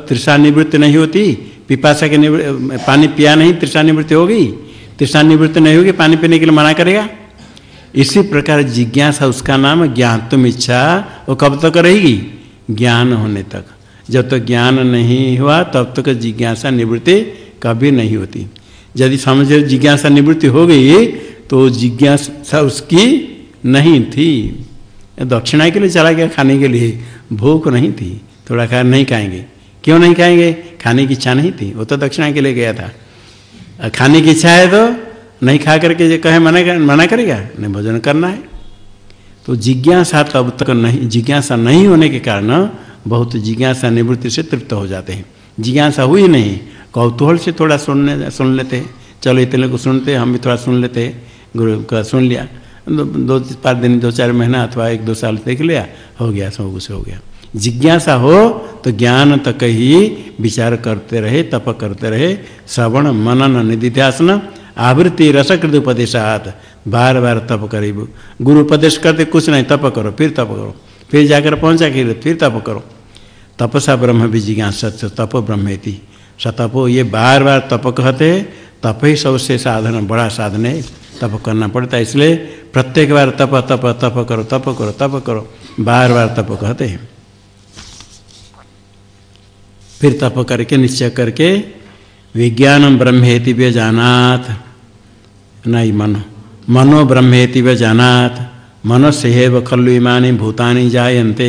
तृषा निवृत्ति नहीं होती पिपासा के पानी पिया नहीं तृषा निवृत्ति होगी। तृषा निवृत्ति नहीं होगी, पानी पीने के लिए मना करेगा। इसी प्रकार जिज्ञासा, उसका नाम ज्ञान तुम इच्छा, वो कब तक रहेगी? ज्ञान होने तक। जब तक तो ज्ञान नहीं हुआ, तब तक तो जिज्ञासा निवृत्ति कभी नहीं होती। यदि समझ जिज्ञासा निवृत्ति हो गई तो जिज्ञासा उसकी नहीं थी। दक्षिणा के लिए चला गया खाने के लिए भूख नहीं थी थोड़ा खा नहीं खाएँगे। क्यों नहीं खाएँगे? खाने की इच्छा नहीं थी वो तो दक्षिणा के लिए गया था। खाने की इच्छा है तो नहीं खा करके जो कहे मना कर, मना करेगा नहीं भोजन करना है। तो जिज्ञासा तब तक नहीं जिज्ञासा नहीं होने के कारण बहुत जिज्ञासा निवृत्ति से तृप्त हो जाते हैं। जिज्ञासा हुई नहीं कौतूहल से थोड़ा सुनने सुन लेते चलो इतने को सुनते हम भी थोड़ा सुन लेते गुरु का सुन लिया। दो, पाँच दिन दो चार महीना अथवा एक दो साल देख लिया हो गया सब कुछ हो गया। जिज्ञासा हो तो ज्ञान तक ही विचार करते रहे तप करते रहे। श्रवण मनन निधिध्यासन आवृत्ति रसकृत उपदेशात बार बार तप करे गुरु उपदेश करते कुछ नहीं तप करो फिर तप करो। फिर जाकर पहुँचा के फिर तप करो। तपसा ब्रह्म भी जिज्ञासा तप ब्रह्मेति। सतपो, ये बार बार तप कहते, तप ही सबसे साधन, बड़ा साधन है, तप करना पड़ता है। इसलिए प्रत्येक बार तप तप तप करो तप करो तप करो बार बार तप कहते हैं। फिर तप करके, निश्चय करके, विज्ञान ब्रह्मेति वे जानात नहीं मनो मनो ब्रह्मेति वे जानात मनस्य हेव खलु इमानी भूतानि जायन्ते,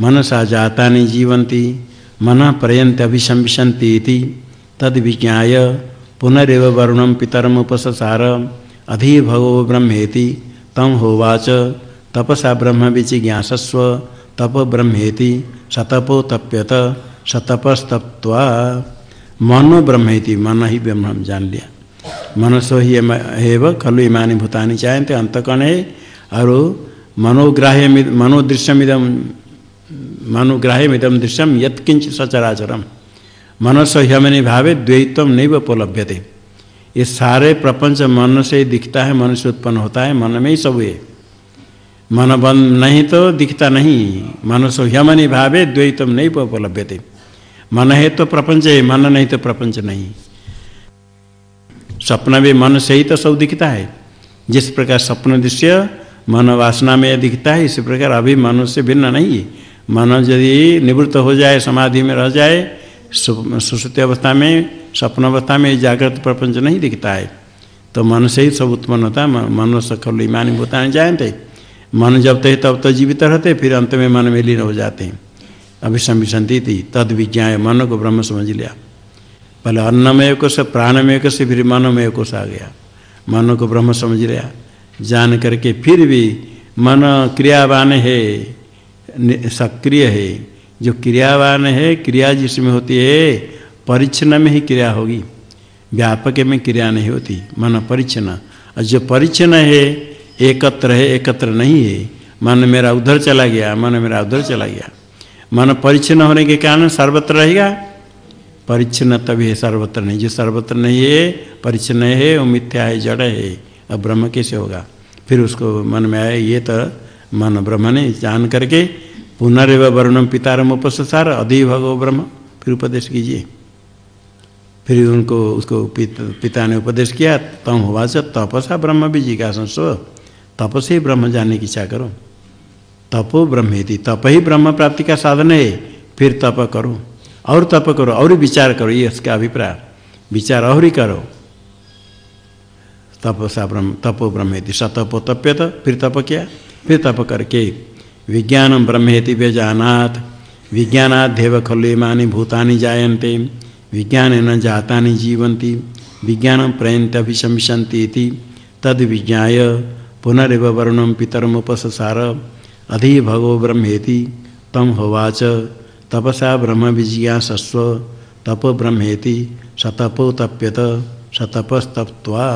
मनसा जातानि जीवन्ति। मन प्रयन्त अभिशंसन्ति इति तद विज्ञाय पुनरेव वरुणम पितरमुपसार अधि भगो ब्रह्मेति तम होवाच तपसा ब्रह्म विजिज्ञासस्व तप ब्रह्मेति सतपो तप्यत सतपस्तप्वा मनो ब्रह्मेति मन ही ब्रह्म जान लिया मनसो ही खलु इमानी भूतानी चाहते अंतकण है और मनोग्राह्य मनोदृश्यमिदम मनोग्राह्यमिदम दृश्यम यत्किंच सचराचरम मनसो ह्यमनि भावे द्वैतम नहीं उपलभ्यते। ये सारे प्रपंच मन से दिखता है मन से उत्पन्न होता है, मन में ही सब है मन बंद नहीं तो दिखता नहीं मनसो ह्यमनि भावे द्वैतम नहीं उपलभ्यते। मन है तो प्रपंच है, मन नहीं तो प्रपंच नहीं। स्वप्न भी मन से ही तो सब दिखता है। जिस प्रकार स्वप्न दृश्य, मन वासना में दिखता है, इसी प्रकार अभी मनुष्य भिन्न नहीं है। मन यदि निवृत्त हो जाए, समाधि में रह जाए सुश्रुति अवस्था में स्वप्न अवस्था में जागृत प्रपंच नहीं दिखता है। तो मन से ही सब उत्पन्न होता है। मन सखल ईमानी भूतान जानते। मन जब तक तब तो जीवित रहते, फिर अंत में मन में लीन हो जाते हैं। अभिसंभिशंति थी तद विज्ञा मन को ब्रह्म समझ लिया। पहले अन्नमय को से प्राणमय को से फिर मनोमय कोष आ गया। मन को ब्रह्म समझ लिया। जान करके फिर भी मन क्रियावान है। सक्रिय है। जो क्रियावान है, क्रिया जिसमें होती है परिच्छन में ही क्रिया होगी। व्यापक में क्रिया नहीं होती, मन परिच्छन और जो परिच्छन है, एकत्र है, एकत्र नहीं है, मन मेरा उधर चला गया, मन मेरा उधर चला गया। मन परिच्छन होने के कारण सर्वत्र रहेगा। परिच्छन तभी है, सर्वत्र नहीं। जो सर्वत्र नहीं है परिच्छन है, वो मिथ्या है, जड़ है, अब ब्रह्म कैसे होगा? फिर उसको मन में आए, ये तो मन ब्रह्म ने जान करके पुनरव वर्णम पितारम उपसार अधि भगव ब्रह्म। फिर उपदेश कीजिए। फिर उनको, उसको पिता ने उपदेश किया, तम हुआ से तपसा ब्रह्म भी जिज्ञासन स्व। तप से ही ब्रह्म जानने की इच्छा करो। तपो ब्रह्म तप ही ब्रह्म प्राप्ति का साधन है। फिर तप करो। और तप करो, और विचार करो, ये इसका अभिप्राय। विचार और ही करो। तपसा ब्रह्म, तपो ब्रह्मेति सतपो तप्यत, फिर तप किया। फिर तप करके विज्ञानम ब्रह्मेति व्यजानात। विज्ञानाध्यव खलु इमानी भूतानि जायन्ते। विज्ञान न जाता जीवंती विज्ञान प्रयंत अभिशंसती तद विज्ञाय पुनरिव वर्णम पितरमुपसार अधि भगो ब्रह्मेति। तम होवाच। तपसा ब्रह्म विजिज्ञासस्व तप ब्रह्मेति। सतपो तप्यत। सतपस्तप्वा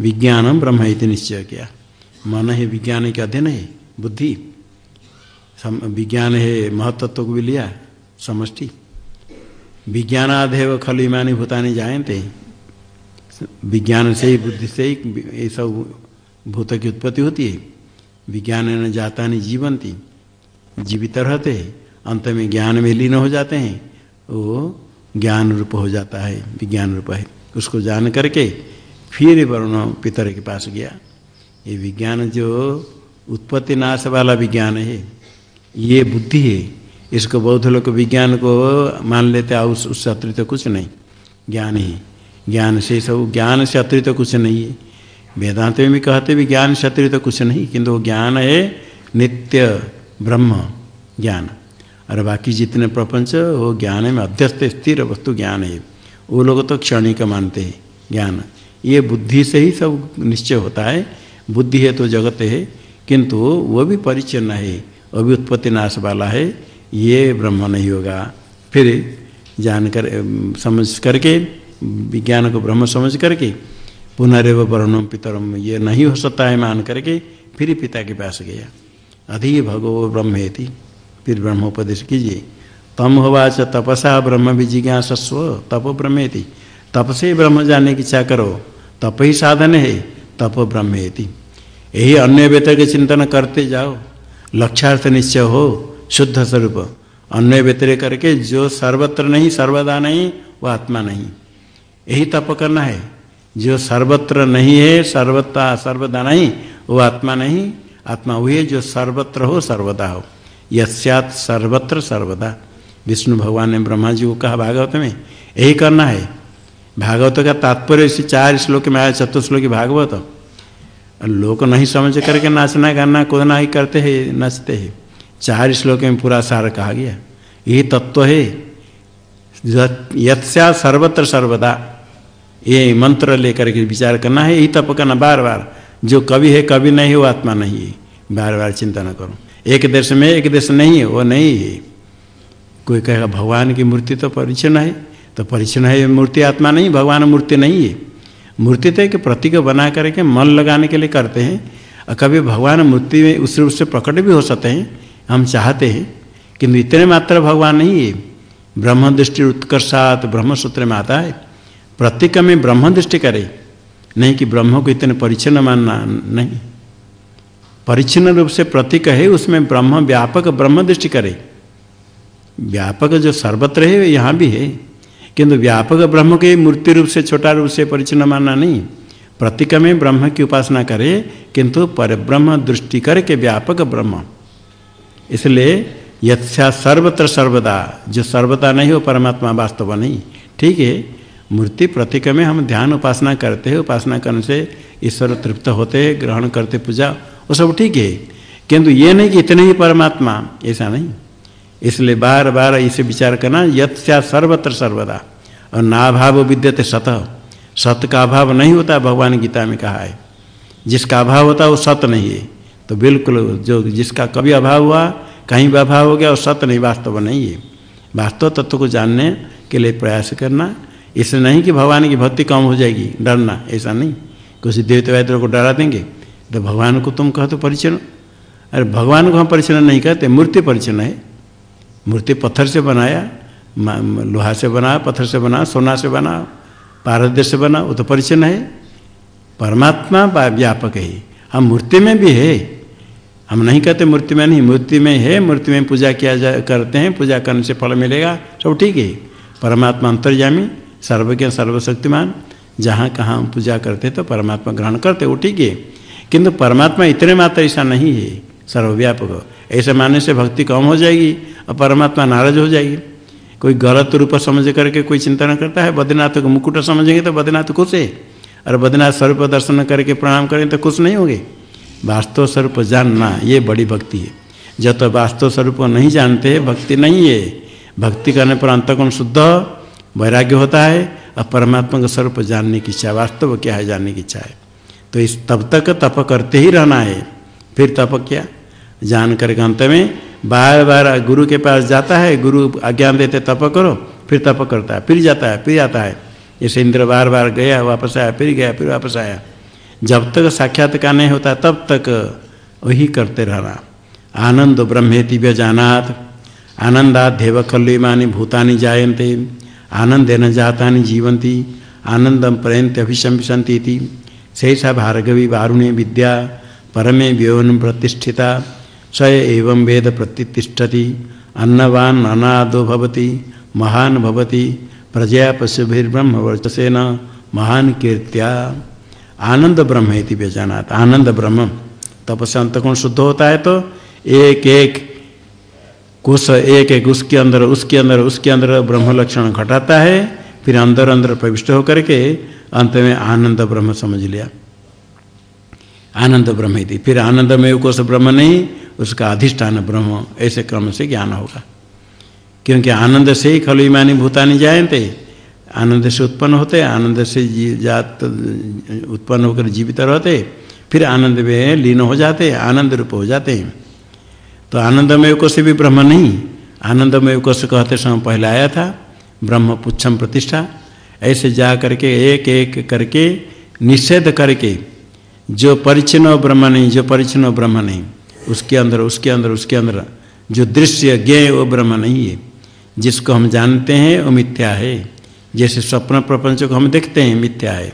विज्ञान ब्रह्म निश्चय किया मन है, विज्ञान के अध्ययन है? बुद्धि। विज्ञान है, महत्त्व को भी लिया समष्टि। विज्ञानादेव खल इमानी भूतानी जायते विज्ञान से ही, बुद्धि से ही, ये सब भूत की उत्पत्ति होती है। विज्ञान न जाता नहीं जीवंती। जीवित रहते हैं, अंत में ज्ञान में लीन हो जाते हैं। वो ज्ञान रूप हो जाता है, विज्ञान रूप है। उसको जान करके फिर वरुण पितर के पास गया। ये विज्ञान जो उत्पत्ति नाश वाला विज्ञान है, ये बुद्धि है, इसको बौद्ध लोग विज्ञान को मान लेते उस उससे अतिरिक्त तो कुछ नहीं। ज्ञान ही। ज्ञान से सब ज्ञान से अतिरिक्त तो कुछ नहीं है। वेदांत में भी कहते भी ज्ञान से अतिरिक्त तो कुछ नहीं, किंतु वो ज्ञान है नित्य ब्रह्म ज्ञान। और बाकी जितने प्रपंच, वो ज्ञान में अध्यस्त स्थिर वस्तु ज्ञान है। वो लोग तो क्षणिक मानते हैं ज्ञान। ये बुद्धि से ही सब निश्चय होता है। बुद्धि है तो जगत है, किंतु वो भी परिचन्न है उत्पत्ति नाश वाला है, ये ब्रह्म नहीं होगा। फिर जानकर समझ करके, विज्ञान को ब्रह्म समझ करके, पुनरेव वर्णम पितरम ये नहीं हो सकता है मान करके, फिर पिता के पास गया। अधि भगवो ब्रह्म थी फिर ब्रह्मोपदेश कीजिए। तम होवाच तपसा ब्रह्म भी जिज्ञासस्व, तप ब्रह्म थी तप से ब्रह्म जानने की इच्छा करो, तप ही साधन है। तप ब्रह्म यही अन्य वेतर के चिंतन करते जाओ। लक्ष्यार्थ निश्चय हो, शुद्ध स्वरूप। अन्य व्यतिरिक करके जो सर्वत्र नहीं, सर्वदा नहीं, वो आत्मा नहीं। यही तप करना है। जो सर्वत्र नहीं है सर्वता सर्वदा नहीं, वो आत्मा नहीं। आत्मा वही है जो सर्वत्र हो, सर्वदा हो। यस्यात सर्वत्र सर्वदा। विष्णु भगवान ने ब्रह्मा जी को कहा भागवत में यही करना है। भागवत का तात्पर्य इसी चार श्लोक में आया चतुर्श्लोकी भागवत। लोग नहीं समझ करके नाचना गाना कूदना ही करते हैं, नचते हैं। चार श्लोक में पूरा सार कहा गया। यही तत्व है। यत्स्या सर्वत्र सर्वदा। ये मंत्र लेकर के विचार करना है, यही तप करना बार बार जो कभी है कभी नहीं वो आत्मा नहीं है। बार बार चिंता न करो। एक देश में एक देश नहीं है, वो नहीं है। कोई कहेगा, भगवान की मूर्ति तो परिचय है। तो परिचन्न है मूर्ति आत्मा नहीं, भगवान मूर्ति नहीं है। मूर्ति तो एक प्रतीक बना करके मन लगाने के लिए करते हैं। और कभी भगवान मूर्ति में उस रूप से प्रकट भी हो सकते हैं, हम चाहते हैं। किंतु इतने मात्र भगवान नहीं है। ब्रह्म दृष्टि उत्कर्षात ब्रह्म सूत्र में आता है। प्रतीक में ब्रह्म दृष्टि करे, नहीं कि ब्रह्म को इतने परिच्छिन्न मानना नहीं। परिच्छिन्न रूप से प्रतीक है, उसमें ब्रह्म व्यापक ब्रह्म दृष्टि करे। व्यापक जो सर्वत्र है, यहाँ भी है। किंतु व्यापक ब्रह्म के मूर्ति रूप से, छोटा रूप से परिचिन्न मानना नहीं। प्रतीक में ब्रह्म की उपासना करे किंतु पर ब्रह्म दृष्टि करके व्यापक ब्रह्म। इसलिए यथ्या सर्वत्र सर्वदा, जो सर्वदा नहीं हो, परमात्मा वास्तव नहीं। ठीक है, मूर्ति प्रतीक में हम ध्यान उपासना करते हैं, उपासना करने से ईश्वर तृप्त होते ग्रहण करते पूजा, वो सब ठीक है। किंतु ये नहीं कि इतने ही परमात्मा, ऐसा नहीं। इसलिए बार बार इसे विचार करना यत्या सर्वत्र सर्वदा। और नाभाव विद्यते सत। सत का अभाव नहीं होता, भगवान गीता में कहा है। जिसका अभाव होता है वो सत नहीं है। तो बिल्कुल जो जिसका कभी अभाव हुआ, कहीं भी अभाव हो गया, वो सत्य नहीं, वास्तव नहीं है। वास्तव तत्व को जानने के लिए प्रयास करना। इसलिए नहीं कि भगवान की भक्ति कम हो जाएगी, डरना, ऐसा नहीं। कुछ देवते वैद्य को डरा देंगे तो भगवान को तुम कहते परिचय अरे, भगवान को हम परिचय नहीं कहते, मूर्ति परिचय है। मूर्ति पत्थर से बनाया लोहा से बना, पत्थर से बना, सोना से बना पारद्य से बना, वो तो परिचय है। परमात्मा व्यापक है। हम मूर्ति में भी है। हम नहीं कहते मूर्ति में नहीं, मूर्ति में है, मूर्ति में पूजा किया जा, करते हैं, पूजा करने से फल मिलेगा, सब ठीक है। परमात्मा अंतर्यामी, सर्वज्ञ, सर्वशक्तिमान, जहाँ कहाँ हम पूजा करते तो परमात्मा ग्रहण करते वो ठीक है। किंतु परमात्मा इतने मात्र ऐसा नहीं है, सर्वव्यापक। ऐसे मानने से भक्ति कम हो जाएगी और परमात्मा नाराज़ हो जाएगी। कोई गलत रूप समझ करके कोई चिंता न करता है, बद्रीनाथ को मुकुट समझेंगे तो बद्रीनाथ खुश है। और बद्रीनाथ स्वरूप दर्शन करके प्रणाम करें तो खुश नहीं होंगे। वास्तव स्वरूप जानना, ये बड़ी भक्ति है। जब तो वास्तव स्वरूप नहीं जानते, भक्ति नहीं है। भक्ति करने पर अंतकोण शुद्ध, वैराग्य होता है और परमात्मा का स्वरूप जानने की इच्छा, वास्तव क्या है जानने की इच्छा है। तो इस तब तक तप करते ही रहना है। फिर तप क्या? जान कर अंत में बार बार गुरु के पास जाता है, गुरु अज्ञान देते, तप करो, फिर तप करता है, फिर जाता है, फिर आता है। जैसे इंद्र बार बार गया, वापस आया, फिर गया, फिर वापस आया। जब तक साक्षात्कार नहीं होता, तब तक वही करते रहना। आनंद ब्रह्मेति व्यजानात आनंदाध्यव भूतानि जायन्ते आनंदेन जाता जीवंती आनंदम प्रयंत अभिशंसती शेषा भार्गवी वारुणे विद्या, परमे व्योन प्रतिष्ठिता स एवं वेद प्रतिष्ठति अन्नवान अनादो भवति, महान भवति प्रजया पशुभिर्ब्रह्म वर्चसेन, महान कीर्त्या। आनंद ब्रह्म इति बेजानात आनंद ब्रह्म। तपस्या अंतकोण शुद्ध होता है तो एक एक कुछ एक एक उसके अंदर उसके अंदर उसके अंदर ब्रह्म लक्षण घटाता है, फिर अंदर अंदर प्रविष्ट होकर के अंत में आनंद ब्रह्म समझ लिया। आनंद ब्रह्म थी फिर आनंद में कोश ब्रह्म नहीं उसका अधिष्ठान ब्रह्म, ऐसे क्रम से ज्ञान होगा। क्योंकि आनंद से ही खलु इमानी भूतानी जायते आनंद से उत्पन्न होते, आनंद से जात उत्पन्न होकर जीवित रहते, फिर आनंद में लीन हो जाते, आनंद रूप हो जाते। हैं तो आनंदमय कोश भी ब्रह्म नहीं, आनंदमय कोश कहते समय पहले आया था, ब्रह्म पुच्छम प्रतिष्ठा, ऐसे जा करके, एक एक करके, निषेध करके, जो परिचिन्न ब्रह्म नहीं, जो परिचिन्न ब्रह्म नहीं। उसके अंदर उसके अंदर उसके अंदर। जो दृश्य ज्ञ वो ब्रह्म नहीं है, जिसको हम जानते हैं, वो मिथ्या है। जैसे स्वप्न प्रपंच को हम देखते हैं, मिथ्या है।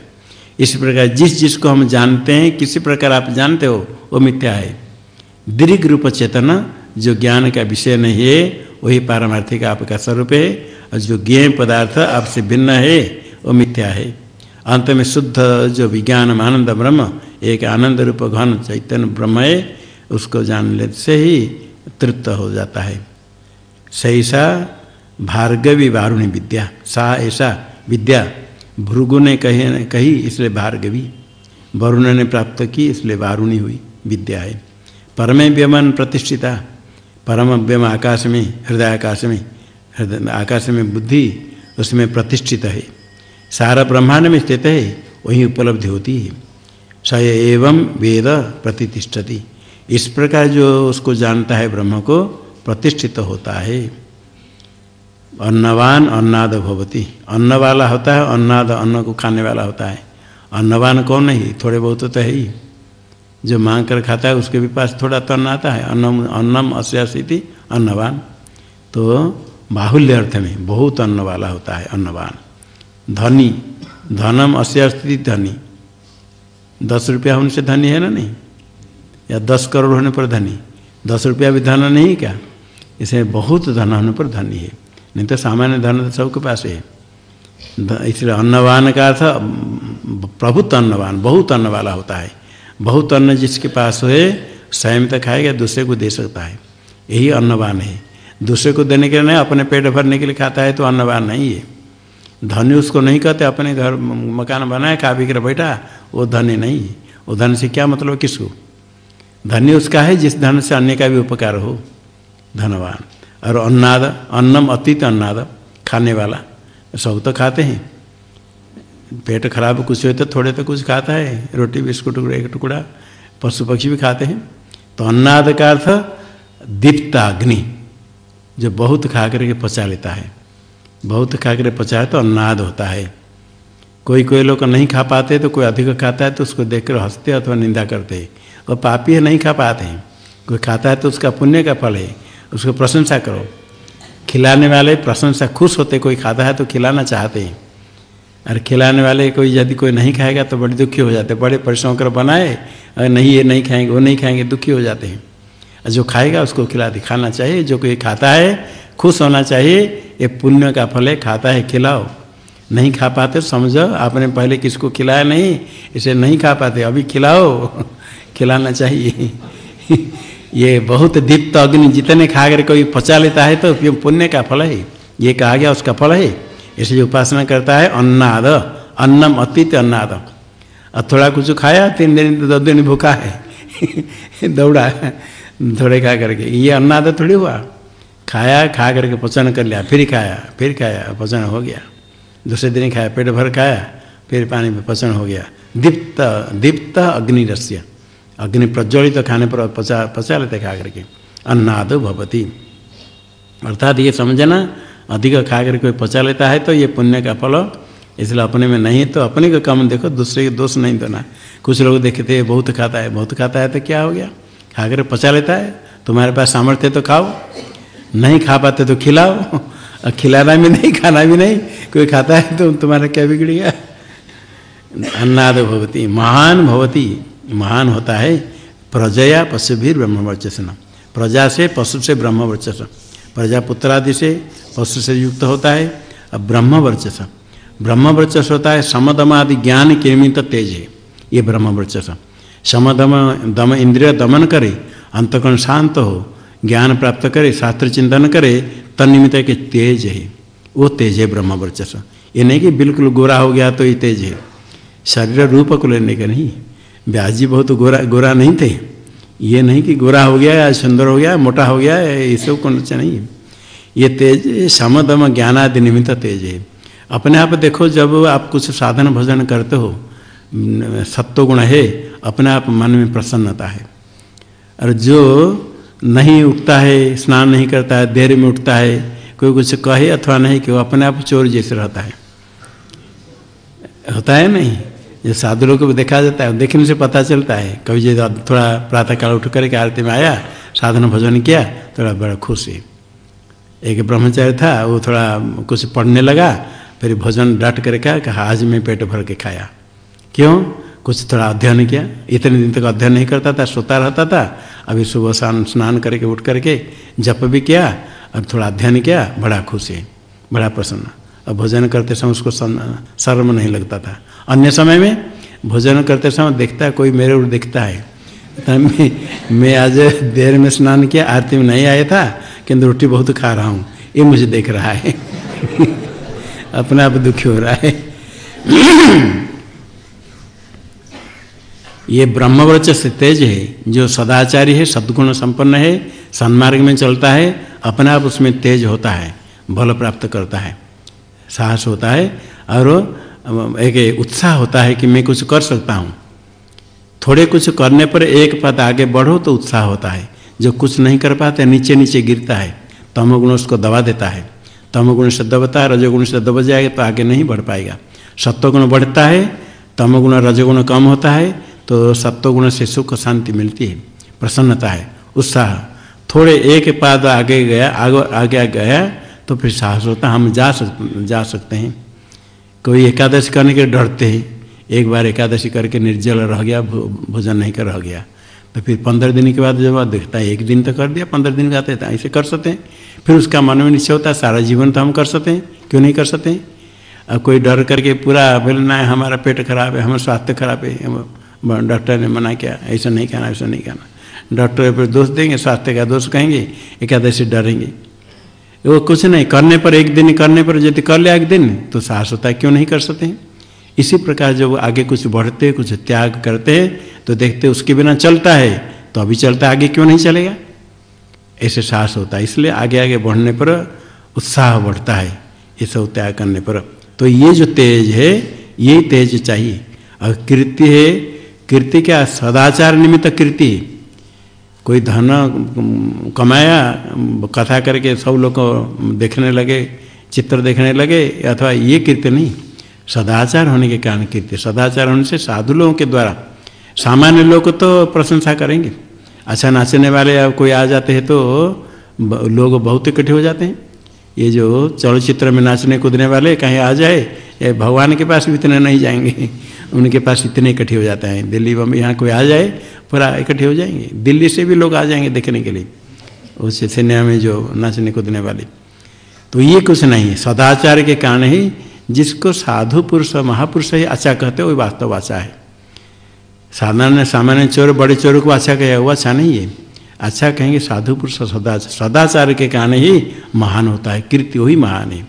इस प्रकार जिस जिसको हम जानते हैं, किसी प्रकार आप जानते हो, वो मिथ्या है। दीर्घ रूप चेतना, जो ज्ञान का विषय नहीं है, वही पारमार्थिक आपका स्वरूप है, और जो ज्ञ पदार्थ आपसे भिन्न है, वो मिथ्या है। अंत में शुद्ध, जो विज्ञान आनंद ब्रह्म, एक आनंद रूप घन चैतन्य ब्रह्म है उसको जान ले, से ही तृप्त हो जाता है। सैसा भार्गवी वारुणी विद्या, सा ऐसा विद्या, भृगु ने कही कही, इसलिए भार्गवी, वरुण ने प्राप्त की, इसलिए वारुणी हुई, विद्या है। परमे व्यमन प्रतिष्ठिता, परम व्यम आकाश में हृदय आकाश में हृदय आकाश में बुद्धि, उसमें प्रतिष्ठित है। सारा ब्रह्मांड में स्थित है, वही उपलब्धि होती है। स एवं वेद प्रतिष्ठति। इस प्रकार जो उसको जानता है ब्रह्म को प्रतिष्ठित होता है। अन्नवान अन्नाद भवती। अन्न वाला होता है, अन्नाद अन्न को खाने वाला होता है। अन्नवान कौन नहीं थोड़े बहुत तो है ही। जो मांग कर खाता है, उसके भी पास थोड़ा तो अन्न आता है। अन्नम अन्नम अस्यासिति अन्नवान। तो बाहुल्य अर्थ में बहुत अन्न वाला होता है, अन्नवान। धनी, धनम अस्यास्थिति धनी। दस रुपया उनसे धनी है ना नहीं? या दस करोड़ होने पर धनी। दस रुपया भी धन नहीं क्या? इसे बहुत धन होने पर धनी है। नहीं तो सामान्य धन तो सबके पास है। इसलिए अन्नवान का अर्थ प्रभुत्व अन्नवान बहुत अन्न वाला होता है। बहुत अन्न जिसके पास है, स्वयं तक खाएगा, दूसरे को दे सकता है। यही अन्नवान है। दूसरे को देने के लिए नहीं, अपने पेट भरने के लिए खाता है तो अन्नवान नहीं है। धनी उसको नहीं कहते, अपने घर मकान बनाए खा कर बैठा, वो धनी नहीं है। वो धन से क्या मतलब किसको? धन्य उसका है, जिस धन से अन्य का भी उपकार हो, धनवान। और अन्नाद, अन्नम अतीत अन्नाद, खाने वाला। सब तो खाते हैं। पेट खराब, कुछ हो तो थोड़े तो कुछ खाता है। रोटी, बिस्कुट एक टुकड़ा। पशु पक्षी भी खाते हैं। तो अन्नाद का अर्थ दीप्त अग्नि जो बहुत खा करके पचा लेता है। बहुत खा कर पचाए तो अन्नाद होता है। कोई कोई लोग नहीं खा पाते तो कोई अधिक खाता है तो उसको देखकर हँसते अथवा निंदा करते। हैं और पापी है, नहीं खा पाते हैं। कोई खाता है तो उसका पुण्य का फल है, उसको प्रशंसा करो। खिलाने वाले प्रशंसा खुश होते, कोई खाता है तो खिलाना चाहते हैं। और खिलाने वाले कोई यदि कोई नहीं खाएगा तो बड़े दुखी हो जाते बड़े परिश्रम कर बनाए, अगर नहीं, ये नहीं खाएँगे, वो नहीं खाएँगे, दुखी हो जाते हैं। और जो खाएगा उसको खिला दिखाना चाहिए, जो कोई खाता है, खुश होना चाहिए, ये पुण्य का फल है, खाता है, खिलाओ। नहीं खा पाते तो समझो, आपने पहले किसको खिलाया नहीं, इसे नहीं खा पाते, अभी खिलाओ। खिलाना चाहिए। ये बहुत दीप्त अग्नि जितने खा कर कोई पचा लेता है तो पुण्य का फल है। ये कहा गया उसका फल है। इसे जो उपासना करता है अन्नाद, अन्नम अतीत अन्नाद। और थोड़ा कुछ खाया, तीन दिन, दो दिन भूखा है। दौड़ा, थोड़े खा करके। ये अन्नाद थोड़ी हुआ। खाया, खा करके पचन कर लिया, फिर खाया फिर खाया, पचन हो गया। दूसरे दिन खाया, पेट भर खाया, फिर पानी में पचन हो गया। दीप्त दीप्त अग्नि रस्य अग्नि प्रज्वलित तो खाने पर पचा पचा लेते खा करके अन्नाद भवती। अर्थात ये समझना अधिक खा कर कोई पचा लेता है तो ये पुण्य का फल, इसलिए अपने में नहीं तो अपने का कम देखो, दूसरे के दोष नहीं देना। कुछ लोग देखते हैं, बहुत खाता है, बहुत खाता है तो क्या हो गया? खा कर पचा लेता है, तुम्हारे पास सामर्थ्य तो खाओ। नहीं खा पाते तो खिलाओ। और खिलाना भी नहीं, खाना भी नहीं, कोई खाता है तो तुम्हारा क्या बिगड़ गया? अन्नाद भवती, महान भवती। महान होता है। प्रजया पशु भी ब्रह्म प्रजा से पशु से ब्रह्म प्रजा पुत्रादि से पशु से युक्त होता है अब ब्रह्म वर्चस ब्रह्म वर्चस होता है, समदमादि ज्ञान किमित तेज। है ये ब्रह्म वर्चस समदम, दम, इंद्रिय दमन करे, अंतकरण शांत हो, ज्ञान प्राप्त करे, शास्त्र चिंतन करे तन्निमित के तेज है। वो तेज है ब्रह्म वर्चस ये नहीं कि बिल्कुल गोरा हो गया तो ये तेज है। शरीर रूप को लेने का नहीं। व्यास जी बहुत गोरा गोरा नहीं थे। ये नहीं कि गोरा हो गया या सुंदर हो गया, मोटा हो गया, ये सब कौन नहीं है। ये तेज, समदम ज्ञानादि निमित्त तेज है। अपने आप देखो, जब आप कुछ साधन भजन करते हो सत्व गुण है, अपने आप मन में प्रसन्नता है। और जो नहीं उठता है, स्नान नहीं करता है, देर में उठता है, कोई कुछ कहे अथवा नहीं, कि वो अपने आप चोर जैसे रहता है। होता है नहीं? जो साधु लोग को देखा जाता है, देखने से पता चलता है। कभी जो थोड़ा प्रातः काल उठ करके आरती में आया, साधन भजन किया, थोड़ा बड़ा खुश है एक ब्रह्मचारी था, वो थोड़ा कुछ पढ़ने लगा, फिर भोजन डांट कर कहा आज मैं पेट भर के खाया। क्यों? कुछ थोड़ा अध्ययन किया। इतने दिन तक अध्ययन नहीं करता था, सोता रहता था। अभी सुबह शाम स्नान करके, उठ करके जप भी किया, अब थोड़ा अध्ययन किया, बड़ा खुश है बड़ा प्रसन्न। और भोजन करते समय उसको शर्म नहीं लगता था। अन्य समय में भोजन करते समय देखता है, कोई मेरे और देखता है। तो मैं मैं आज देर में स्नान किया, आरती में नहीं आया था, किंतु रोटी बहुत खा रहा हूँ। ये मुझे देख रहा है। अपने आप दुखी हो रहा है। ये ब्रह्मवच से तेज है, जो सदाचारी है, सद्गुण संपन्न है, सन्मार्ग में चलता है, अपने आप उसमें तेज होता है, बल प्राप्त करता है। साहस होता है और एक उत्साह होता है कि मैं कुछ कर सकता हूँ। थोड़े कुछ करने पर एक पद आगे बढ़ो तो उत्साह होता है। जो कुछ नहीं कर पाते नीचे नीचे गिरता है तमोगुण उसको दबा देता है। तमोगुण से दबता है, रजोगुण से दब जाएगा तो आगे नहीं बढ़ पाएगा। सत्वगुण बढ़ता है तमोगुण रजोगुण कम होता है तो सत्वगुण से सुख शांति मिलती है, प्रसन्नता है, उत्साह। थोड़े एक पाद आगे गया, आगे आगे गया तो फिर साहस होता हम जा सकते जा सकते हैं। कोई एकादशी करने के डरते हैं, एक बार एकादशी करके निर्जल रह गया भोजन नहीं कर रह गया। तो फिर पंद्रह दिन के बाद जब देखता है, एक दिन तो कर दिया, पंद्रह दिन का तो ऐसे कर सकते हैं। फिर उसका मन में निश्चय होता है, सारा जीवन तो हम कर सकते हैं, क्यों नहीं कर सकते हैं? अब कोई डर करके पूरा बोलना है हमारा पेट खराब है, हमारा स्वास्थ्य खराब है डॉक्टर ने मना किया, ऐसा नहीं खाना ऐसा नहीं खाना डॉक्टर पर दोष देंगे, स्वास्थ्य का दोष कहेंगे, एकादशी डरेंगे। वो कुछ नहीं, करने पर एक दिन, करने पर यदि कर लिया एक दिन तो साहस होता है, क्यों नहीं कर सकते हैं? इसी प्रकार जब आगे कुछ बढ़ते, कुछ त्याग करते हैं तो देखते उसके बिना चलता है तो अभी चलता, आगे क्यों नहीं चलेगा? ऐसे साहस होता है, इसलिए आगे आगे बढ़ने पर उत्साह बढ़ता है, ये सब त्याग करने पर। तो ये जो तेज है यही तेज चाहिए। और कृति है, कीर्ति क्या? सदाचार निमित्त कीर्ति कोई धन कमाया, कथा करके सब लोग देखने लगे, चित्र देखने लगे, अथवा ये कीर्ति नहीं, सदाचार होने के कारण कीर्ति, सदाचार होने से साधु लोगों के द्वारा, सामान्य लोग तो प्रशंसा करेंगे। अच्छा नाचने वाले अब कोई आ जाते हैं तो लोग बहुत इकट्ठे हो जाते हैं। ये जो चलचित्र में नाचने कूदने वाले कहीं आ जाए, ये भगवान के पास भी इतने नहीं जाएँगे, उनके पास इतने इकट्ठे हो जाते हैं। दिल्ली बम्बई यहाँ कोई आ जाए पूरा इकट्ठे हो जाएँगे। दिल्ली से भी लोग आ जाएँगे देखने के लिए। उस सिनेमा में जो नाचने कूदने वाले। तो ये कुछ नहीं है। सदाचार के कारण ही जिसको साधु पुरुष महापुरुष ही अच्छा कहते वही वास्तव अच्छा है। साधारण सामान्य चोर, बड़े चोर को अच्छा कहे वो अच्छा नहीं है। अच्छा कहेंगे साधु पुरुष सदाचार सदाचार के कारण ही महान होता है। कीर्ति वही महान है।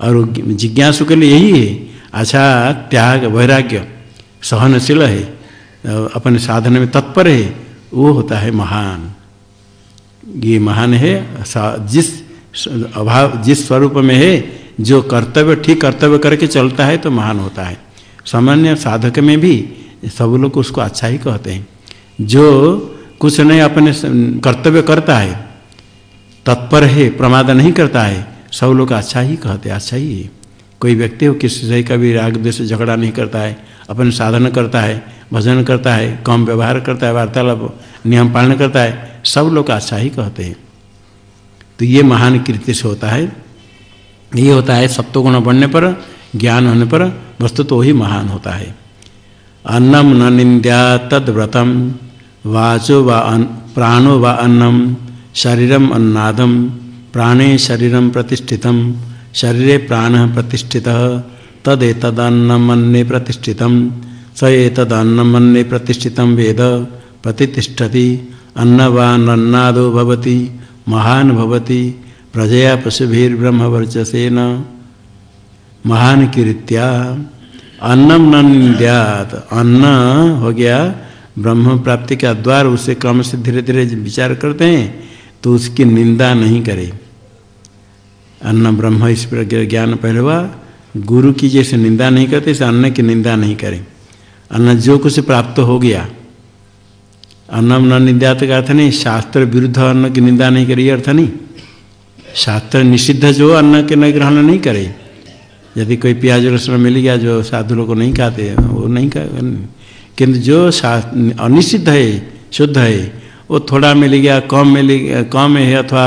और जिज्ञासु के लिए यही है। अच्छा त्याग, वैराग्य, सहनशील है। अपने साधन में तत्पर है, वो होता है महान। ये महान है जिस अभाव, जिस स्वरूप में है, जो कर्तव्य, ठीक कर्तव्य करके चलता है तो महान होता है। सामान्य साधक में भी सब लोग उसको अच्छा ही कहते हैं। जो कुछ नहीं अपने कर्तव्य करता है, तत्पर है, प्रमाद नहीं करता है, सब लोग अच्छा ही कहते अच्छा ही है। कोई व्यक्ति हो किसी से कभी राग, द्वेष, झगड़ा नहीं करता है, अपने साधन करता है भजन करता है, कम व्यवहार करता है, वार्तालाप, नियम पालन करता है, सब लोग अच्छा ही कहते हैं। तो ये महान कृत्य से होता है। ये होता है सत्वगुण बढ़ने पर, ज्ञान होने पर, वस्तु तो ही महान होता है। अन्नम न निंद्या तद व्रतम, वाचो व प्राणो व अन्नम, शरीरम अन्नादम, प्राणे शरीरम प्रतिष्ठित शरीरे प्राण प्रतिष्ठित तदेतदन्नमन्ये प्रतिष्ठित स एतद एतदन्नमन्ये प्रतिष्ठित वेद प्रतिष्ठति अन्नवान्नादो भवति, महान भवति, प्रजया पशुभिर्ब्रह्मवर्चसेन। महान कीर्त्या अन्नम नंद्यात अन्न हो गया ब्रह्म प्राप्ति का द्वार उसे क्रम से धीरे धीरे विचार करते हैं तो उसकी निंदा नहीं करे। अन्न ब्रह्म इस पर ज्ञान पहले हुआ गुरु की जैसे निंदा नहीं करते, इसे अन्न की निंदा नहीं करें। अन्न जो कुछ प्राप्त हो गया अन्नम न निंदात का अर्थ नहीं शास्त्र विरुद्ध अन्न की निंदा नहीं करी अर्थ नहीं शास्त्र निषिद्ध जो अन्न के न ग्रहण नहीं करे यदि कोई प्याज लहसुन मिल गया जो साधु लोग नहीं खाते, वो नहीं खा किंतु जो अनिषिद्ध है, शुद्ध है, वो थोड़ा मिल गया कम मिल कम है अथवा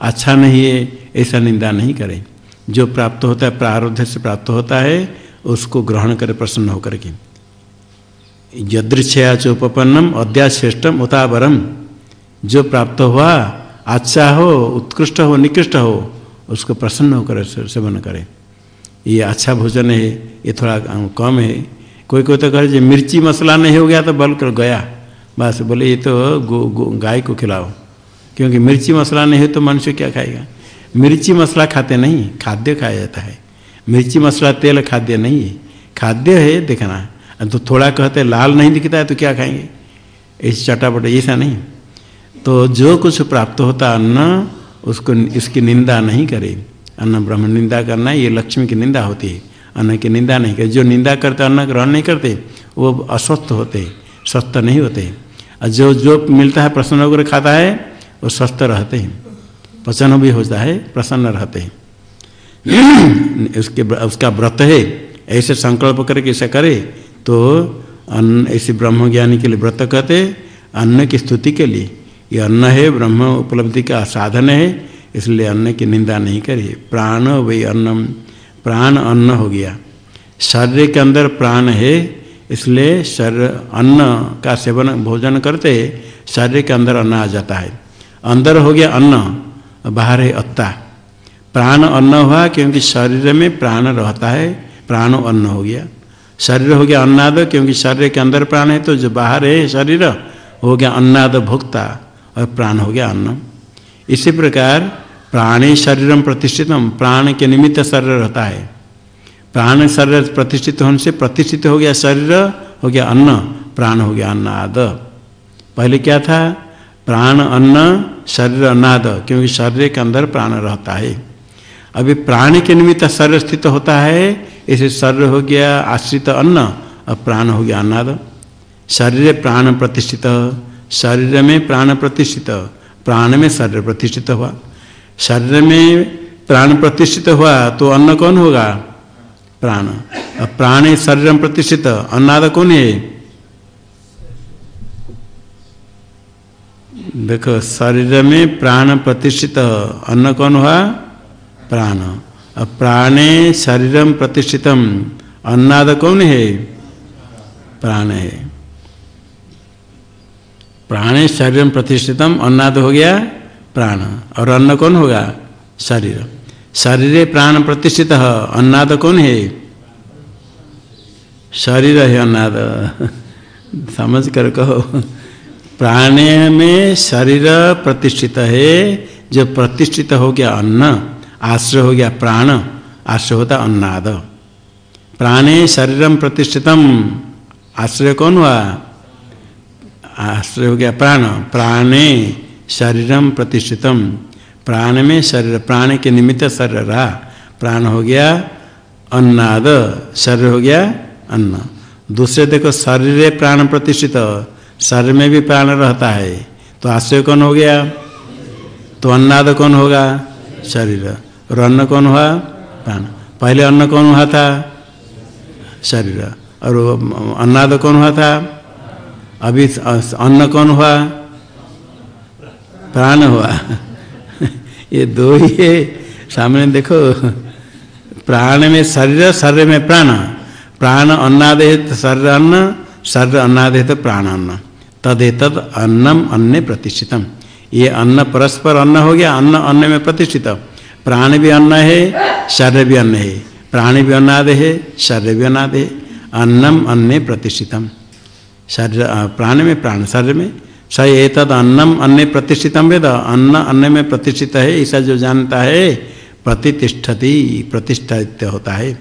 अच्छा नहीं है, ऐसा निंदा नहीं करे जो प्राप्त होता है प्रारब्ध से प्राप्त होता है, उसको ग्रहण करे प्रसन्न होकर के। यदृक्षया चोपन्नम अद्याश्रेष्ठम उतावरम। जो प्राप्त हुआ अच्छा हो उत्कृष्ट हो निकृष्ट हो उसको प्रसन्न होकर सेवन करे। ये अच्छा भोजन है ये थोड़ा कम है। कोई कोई तो कहे जो मिर्ची मसला नहीं हो गया तो बल कर गया। बस बोले ये तो गो, गो गाय को खिलाओ। क्योंकि मिर्ची मसला नहीं है तो मनुष्य क्या खाएगा? मिर्ची मसला खाते नहीं खाद्य खाया जाता है। मिर्ची मसला तेल खाद्य नहीं है। खाद्य है देखना। तो थोड़ा कहते लाल नहीं दिखता है तो क्या खाएँगे? ऐसे चटापट ऐसा नहीं। तो जो कुछ प्राप्त होता अन्न, उसको, इसकी निंदा नहीं करे। अन्न ब्रह्म निंदा करना, ये लक्ष्मी की निंदा होती है। अन्न की निंदा नहीं करे। जो निंदा करते, अन्न ग्रहण नहीं करते, वो अस्वस्थ होते, स्वस्थ नहीं होते। और जो जो मिलता है, प्रसन्न होकर खाता है, वो स्वस्थ रहते हैं। पचन भी होता है, प्रसन्न रहते हैं। उसके, उसका व्रत है, ऐसे संकल्प करके ऐसा करे। तो अन्न, ऐसे ब्रह्म ज्ञानी के लिए व्रत कहते अन्न की स्तुति के लिए। ये अन्न है, ब्रह्म उपलब्धि का साधन है, इसलिए अन्न की निंदा नहीं करिए। प्राण वही अन्नम, प्राण अन्न हो गया। शरीर के अंदर प्राण है, इसलिए शरीर अन्न का सेवन, भोजन करते शरीर के अंदर अन्न आ जाता है। अंदर हो गया अन्न, बाहर है अत्ता। प्राण अन्न हुआ क्योंकि शरीर में प्राण रहता है, प्राण अन्न हो गया। शरीर हो गया अन्नाद, क्योंकि शरीर के अंदर प्राण है तो जो बाहर है शरीर, हो गया अन्नाद भोक्ता और प्राण हो गया अन्न इसी प्रकार प्राणी शरीरम प्रतिष्ठितम, प्राण के निमित्त शरीर रहता है। प्राण शरीर प्रतिष्ठित होने से प्रतिष्ठित हो गया शरीर, हो गया अन्न, प्राण हो गया अन्नाद। पहले क्या था? प्राण, अन्न, शरीर, अन्नाद, क्योंकि शरीर के अंदर प्राण रहता है। अभी प्राण के निमित्त शरीर स्थित होता है इसे शरीर हो गया आश्रित अन्न और प्राण हो गया अन्नाद शरीर प्राण प्रतिष्ठित, शरीर में प्राण प्रतिष्ठित, प्राण में शरीर प्रतिष्ठित हुआ। शरीर में प्राण प्रतिष्ठित हुआ तो अन्न कौन होगा? प्राण। प्राण शरीर प्रतिष्ठित अन्नाद कौन है? देखो, शरीर में प्राण प्रतिष्ठित, अन्न कौन हुआ? प्राण। प्राणे शरीरम प्रतिष्ठितम अन्नाद कौन है? प्राण है। प्राणे शरीरम प्रतिष्ठितम अन्नाद हो गया प्राण। और अन्न कौन होगा? शरीर। शरीर प्राण प्रतिष्ठित, अन्नाद कौन है? शरीर है अन्नाद। समझ कर कहो। प्राण में शरीर प्रतिष्ठित है, जो प्रतिष्ठित हो गया अन्न। आश्रय हो गया प्राण, आश्रय होता अन्नाद। प्राणे शरीरम प्रतिष्ठितम आश्रय कौन हुआ? आश्रय हो गया प्राण। प्राणे शरीरम प्रतिष्ठितम प्राण में शरीर, प्राण के निमित्त शरीर रहा। प्राण हो गया अन्नाद, शरीर हो गया अन्न। दूसरे देखो, शरीर प्राण प्रतिष्ठित, शरीर में भी प्राण रहता है। तो आश्रय कौन हो गया? तो अन्नाद कौन होगा? शरीर। और अन्न कौन हुआ? प्राण। पहले अन्न कौन हुआ था? शरीर। और अन्नाद कौन हुआ था? अभी अन्न कौन हुआ? प्राण हुआ। ये दो ही है। सामने देखो। प्राण में शरीर शरीर में प्राण। प्राण अन्नाद है तो शरीर अन्न, शरीर अन्नाद है तो प्राण अन्न। तद तद अन्नम अन्य प्रतिष्ठितम। ये अन्न परस्पर अन्न हो गया, अन्न अन्न में प्रतिष्ठित प्राण भी अन्न है, शरीर भी अन्न है। प्राण भी अन्नाद है, शरीर भी अन्नाद है। अन्नम अन्य प्रतिष्ठितम। शरीर प्राण में प्राण, शरीर में। स एतद अन्नम अन्य प्रतिष्ठितम वेद। अन्न अन्न में प्रतिष्ठित है ऐसा जो जानता है, प्रतिष्ठति, प्रतिष्ठित होता है।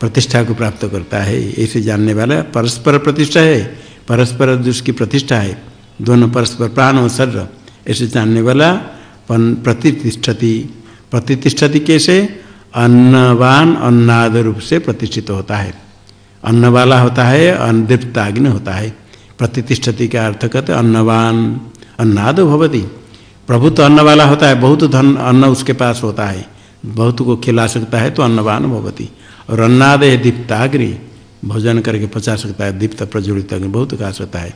प्रतिष्ठा को प्राप्त करता है, ऐसे जानने वाला परस्पर प्रतिष्ठा है। परस्पर जिसकी प्रतिष्ठा है। दोनों परस्पर प्राण और शरीर, ऐसे जानने वाला प्रतिष्ठति। प्रतिष्ठति कैसे? अन्नवान अन्नाद रूप से प्रतिष्ठित होता है। अन्न वाला होता है अनदीप्ताग्नि होता है। प्रतिष्ठति का अर्थ कहते अन्नवान, अन्नाद भवती। प्रभु तो अन्न वाला होता है, बहुत धन, अन्न उसके पास होता है। बहुत को खिला सकता है तो अन्नवान भवती। और अन्नाद है दीप्ताग्नि, भोजन करके पचा सकता है, दीप्त प्रज्वलित अग्नि बहुत खा सकता है।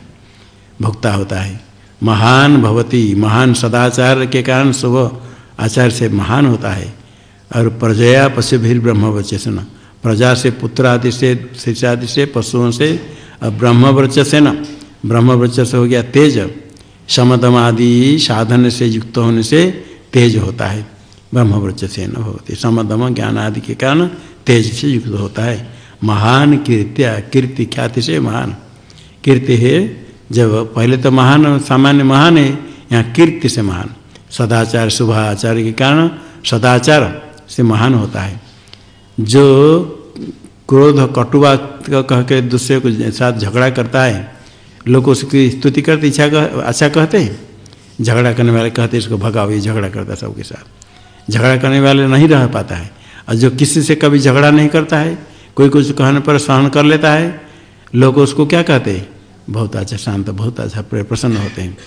भोक्ता होता है। महान भवती, महान सदाचार के कारण शुभ आचार्य से महान होता है। और प्रजया पशु भी ब्रह्म वचन प्रजा से पुत्र आदि से शिष्यादि से, पशुओं से, और ब्रह्मवृच से न ब्रह्मवृच से हो गया तेज। समदम आदि साधन से युक्त होने से तेज होता है। ब्रह्मवृच से न होती समदम ज्ञान आदि के कारण तेज से युक्त होता है। महान कीर्त्या, कीर्ति ख्याति से महान। कीर्ति है, जब पहले तो महान, सामान्य महान है, यहाँ कीर्ति से महान। सदाचार शुभ आचार के कारण सदाचार से महान होता है। जो क्रोध कटुआ कह के दूसरे को साथ झगड़ा करता है लोग उसकी स्तुति करते इच्छा कह, अच्छा कहते हैं। झगड़ा करने वाले कहते इसको भगाओ ये झगड़ा करता है सबके साथ। झगड़ा करने वाले नहीं रह पाता है। और जो किसी से कभी झगड़ा नहीं करता है कोई कुछ कहने पर सहन कर लेता है लोग उसको क्या कहते हैं? बहुत अच्छा शांत बहुत अच्छा प्रसन्न होते हैं।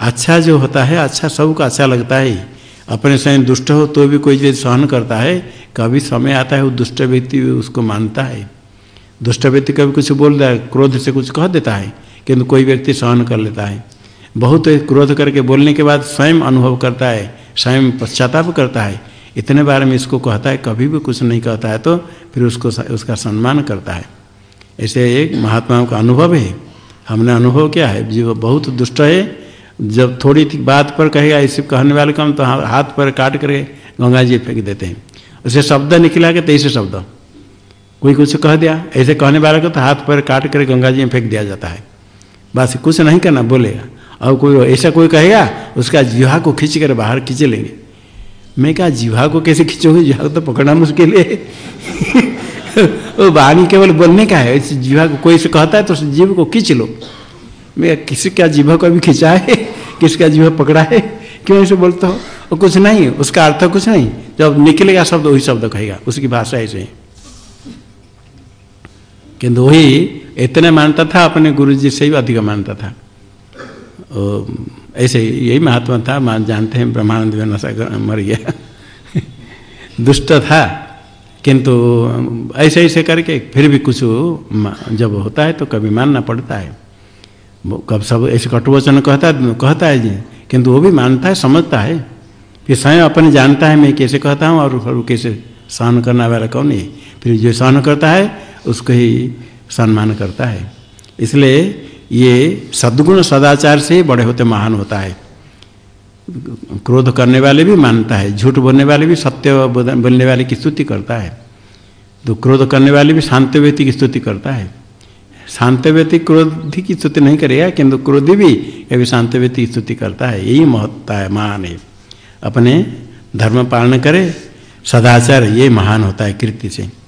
अच्छा जो होता है अच्छा सबको अच्छा लगता है। अपने स्वयं दुष्ट हो तो भी कोई यदि सहन करता है। कभी समय आता है, वो दुष्ट व्यक्ति उसको मानता है। दुष्ट व्यक्ति कभी कुछ बोल रहा है क्रोध से कुछ कह देता है, किंतु कोई व्यक्ति सहन कर लेता है। बहुत क्रोध करके बोलने के बाद स्वयं अनुभव करता है, स्वयं पश्चाताप करता है। इतने बार में इसको कहता है, कभी भी कुछ नहीं कहता है तो फिर उसको उसका सम्मान करता है। ऐसे एक महात्माओं का अनुभव है। हमने अनुभव किया है जो बहुत दुष्ट है जब थोड़ी बात पर कहेगा, ऐसे कहने वाले का हम तो हाथ पर काट करके गंगा जी फेंक देते हैं। उसे शब्द निकला के तेईस शब्द। कोई कुछ कह दिया, ऐसे कहने वाले को तो हाथ पर काट कर गंगा जी में फेंक दिया जाता है। बस कुछ नहीं करना, बोलेगा। और कोई ऐसा कोई कहेगा, उसका जीवा को खींच कर बाहर खींच लेंगे। मैं कहा जीवा को कैसे खींचोगे? जीवा को तो पकड़ना मुश्किल है। वो वाणी केवल बोलने का है। इस जीवा को कोई से कहता है तो उस जीव को खींच लो। मैं किसी का जीवा को अभी खींचा है? किसका जीवा पकड़ा है? क्यों ऐसे बोलते हो? वो कुछ नहीं, उसका अर्थ कुछ नहीं। जब निकलेगा शब्द, वही शब्द कहेगा। उसकी भाषा ऐसे किंतु वही इतने मानता था, अपने गुरु जी से ही अधिक मानता था। ऐसे यही महात्मा था, मान जानते हैं, ब्रह्मानंद नशा मर गया। दुष्ट था। किंतु ऐसे ऐसे करके फिर भी कुछ जब होता है तो कभी मानना पड़ता है। कब सब ऐसे कटुवचन कहता कहता है जी। किंतु वो भी मानता है, समझता है। कि स्वयं अपने जानता है, मैं कैसे कहता हूँ और कैसे सहन करने वाला कौन है। फिर जो सहन करता है, उसको ही सम्मान करता है। इसलिए ये सद्गुण सदाचार से बड़े होते, महान होता है। क्रोध करने वाले भी मानता है, झूठ बोलने वाले भी सत्य बोलने वाले की स्तुति करता है। तो क्रोध करने वाले भी शांत व्यक्ति की स्तुति करता है। शांत व्यक्ति क्रोधी की स्तुति नहीं करेगा, किंतु क्रोधी भी कभी शांत व्यक्ति की स्तुति करता है। यही महत्ता है, महान है। अपने धर्म पालन करे, सदाचार ये महान होता है कृति से।